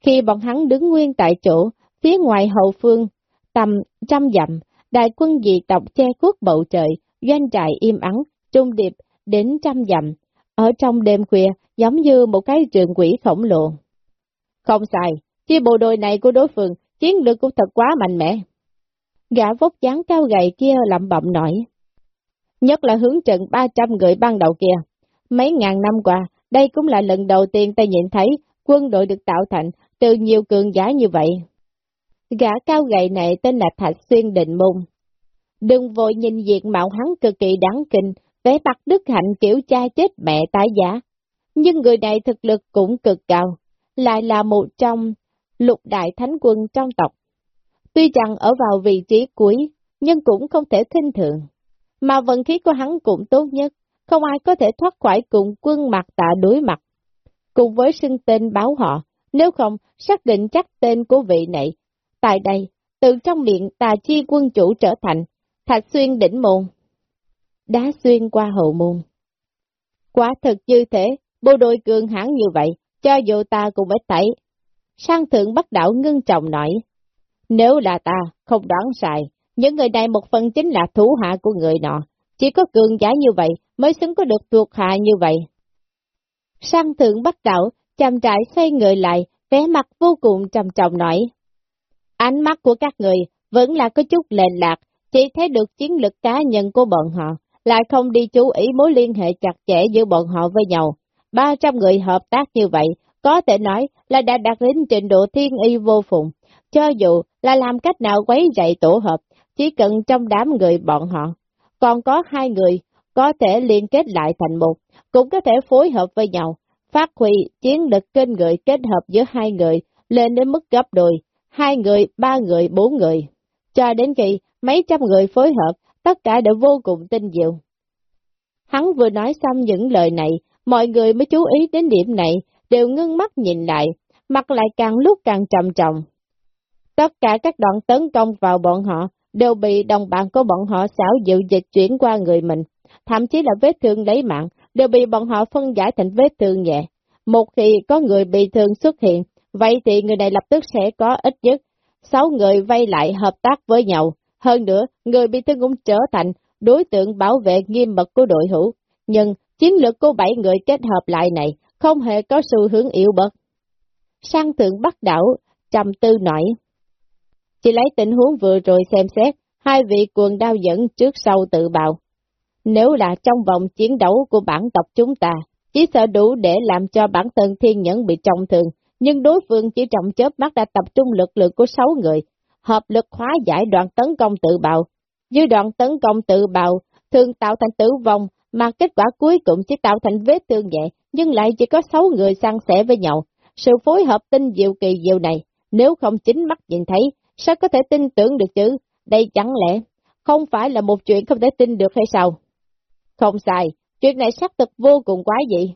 Khi bọn hắn đứng nguyên tại chỗ, phía ngoài hậu phương, tầm trăm dặm, đại quân dị tộc che khuất bầu trời, doanh trại im ắng, trung điệp, đến trăm dặm, ở trong đêm khuya, giống như một cái trường quỷ khổng lồ. Không sai, chi bộ đội này của đối phương, chiến lược cũng thật quá mạnh mẽ. Gã vóc dáng cao gầy kia lẩm bẩm nói. Nhất là hướng trận 300 người ban đầu kia. Mấy ngàn năm qua, đây cũng là lần đầu tiên ta nhìn thấy quân đội được tạo thành từ nhiều cường giả như vậy. Gã cao gầy này tên là Thạch Xuyên Định Môn. Đừng vội nhìn diện mạo hắn cực kỳ đáng kinh, vẻ mặt đức hạnh kiểu cha chết mẹ tái giả. Nhưng người này thực lực cũng cực cao, lại là một trong lục đại thánh quân trong tộc. Tuy rằng ở vào vị trí cuối, nhưng cũng không thể khinh thường. Mà vận khí của hắn cũng tốt nhất, không ai có thể thoát khỏi cùng quân mặt tạ đối mặt. Cùng với xưng tên báo họ, nếu không xác định chắc tên của vị này. Tại đây, từ trong miệng tà chi quân chủ trở thành thạch xuyên đỉnh môn. Đá xuyên qua hậu môn. Quả thực như thế, bộ đội cường hãn như vậy, cho dù ta cũng phải tẩy. Sang thượng bắt đảo ngưng trọng nói, nếu là ta, không đoán sai, những người này một phần chính là thủ hạ của người nọ, chỉ có cường giả như vậy mới xứng có được thuộc hạ như vậy. Sang thượng bắt đảo, chăm trại xoay người lại, vẻ mặt vô cùng trầm trọng nói. Ánh mắt của các người vẫn là có chút lệch lạc, chỉ thấy được chiến lực cá nhân của bọn họ, lại không đi chú ý mối liên hệ chặt chẽ giữa bọn họ với nhau. 300 người hợp tác như vậy, có thể nói là đã đạt đến trình độ thiên y vô phùng. Cho dù là làm cách nào quấy dậy tổ hợp, chỉ cần trong đám người bọn họ, còn có hai người có thể liên kết lại thành một, cũng có thể phối hợp với nhau, phát huy chiến lực kênh người kết hợp giữa hai người lên đến mức gấp đôi, hai người, ba người, bốn người. Cho đến khi mấy trăm người phối hợp, tất cả đều vô cùng tinh diệu. Hắn vừa nói xong những lời này, mọi người mới chú ý đến điểm này, đều ngưng mắt nhìn lại, mặt lại càng lúc càng trầm trọng. Tất cả các đoạn tấn công vào bọn họ đều bị đồng bạn của bọn họ xảo dịu dịch chuyển qua người mình, thậm chí là vết thương lấy mạng, đều bị bọn họ phân giải thành vết thương nhẹ. Một khi có người bị thương xuất hiện, vậy thì người này lập tức sẽ có ít nhất sáu người vay lại hợp tác với nhau. Hơn nữa, người bị thương cũng trở thành đối tượng bảo vệ nghiêm mật của đội hữu. Nhưng chiến lược của bảy người kết hợp lại này không hề có xu hướng yếu bớt. Sang thượng bắt đảo, trầm tư nổi. Chỉ lấy tình huống vừa rồi xem xét, hai vị quần đao dẫn trước sau tự bào. Nếu là trong vòng chiến đấu của bản tộc chúng ta, chỉ sợ đủ để làm cho bản thân thiên nhẫn bị trọng thương, nhưng đối phương chỉ trọng chớp mắt đã tập trung lực lượng của sáu người, hợp lực hóa giải đoạn tấn công tự bào. Dưới đoạn tấn công tự bào, thường tạo thành tử vong, mà kết quả cuối cùng chỉ tạo thành vết thương nhẹ, nhưng lại chỉ có sáu người sang sẻ với nhau. Sự phối hợp tinh diệu kỳ diệu này, nếu không chính mắt nhìn thấy, sao có thể tin tưởng được chứ? Đây chẳng lẽ không phải là một chuyện không thể tin được hay sao? Không sai, chuyện này xác thực vô cùng quá dị.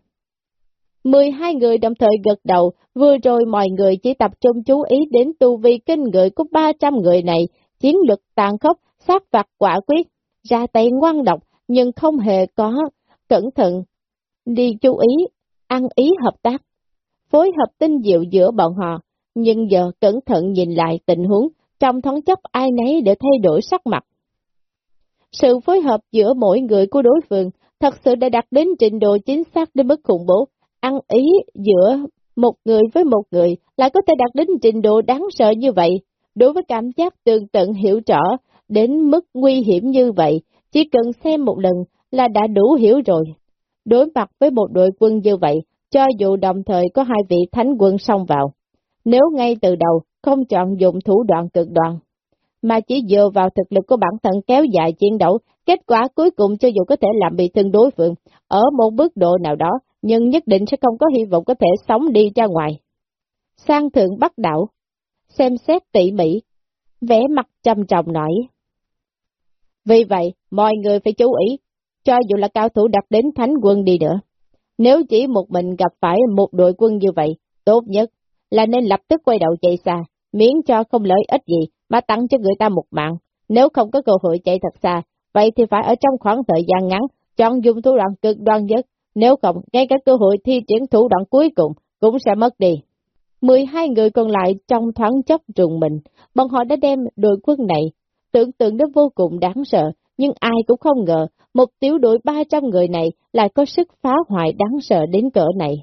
12 người đồng thời gật đầu, vừa rồi mọi người chỉ tập trung chú ý đến tu vi kinh người của 300 người này, chiến lực tàn khốc, sát phạt quả quyết, ra tay ngoan độc, nhưng không hề có cẩn thận, đi chú ý, ăn ý hợp tác, phối hợp tinh diệu giữa bọn họ, nhưng giờ cẩn thận nhìn lại tình huống, trong thoáng chấp ai nấy để thay đổi sắc mặt. Sự phối hợp giữa mỗi người của đối phương thật sự đã đạt đến trình độ chính xác đến mức khủng bố, ăn ý giữa một người với một người lại có thể đạt đến trình độ đáng sợ như vậy. Đối với cảm giác tương tận hiểu rõ đến mức nguy hiểm như vậy, chỉ cần xem một lần là đã đủ hiểu rồi. Đối mặt với một đội quân như vậy, cho dù đồng thời có hai vị thánh quân xông vào, nếu ngay từ đầu không chọn dùng thủ đoạn cực đoan, mà chỉ dựa vào thực lực của bản thân kéo dài chiến đấu, kết quả cuối cùng cho dù có thể làm bị thương đối phương, ở một bước độ nào đó, nhưng nhất định sẽ không có hy vọng có thể sống đi ra ngoài. Sang thượng bắt đảo, xem xét tỉ mỉ, vẽ mặt trầm trọng nói. Vì vậy, mọi người phải chú ý, cho dù là cao thủ đặt đến thánh quân đi nữa. Nếu chỉ một mình gặp phải một đội quân như vậy, tốt nhất là nên lập tức quay đầu chạy xa, miễn cho không lợi ích gì mà tặng cho người ta một mạng. Nếu không có cơ hội chạy thật xa, vậy thì phải ở trong khoảng thời gian ngắn, chọn dùng thủ đoạn cực đoan nhất, nếu không, ngay cả cơ hội thi triển thủ đoạn cuối cùng cũng sẽ mất đi. 12 người còn lại trong thoáng chốc trùng mình, bọn họ đã đem đội quân này, tưởng tượng đến vô cùng đáng sợ, nhưng ai cũng không ngờ, một tiểu đội 300 người này lại có sức phá hoại đáng sợ đến cỡ này.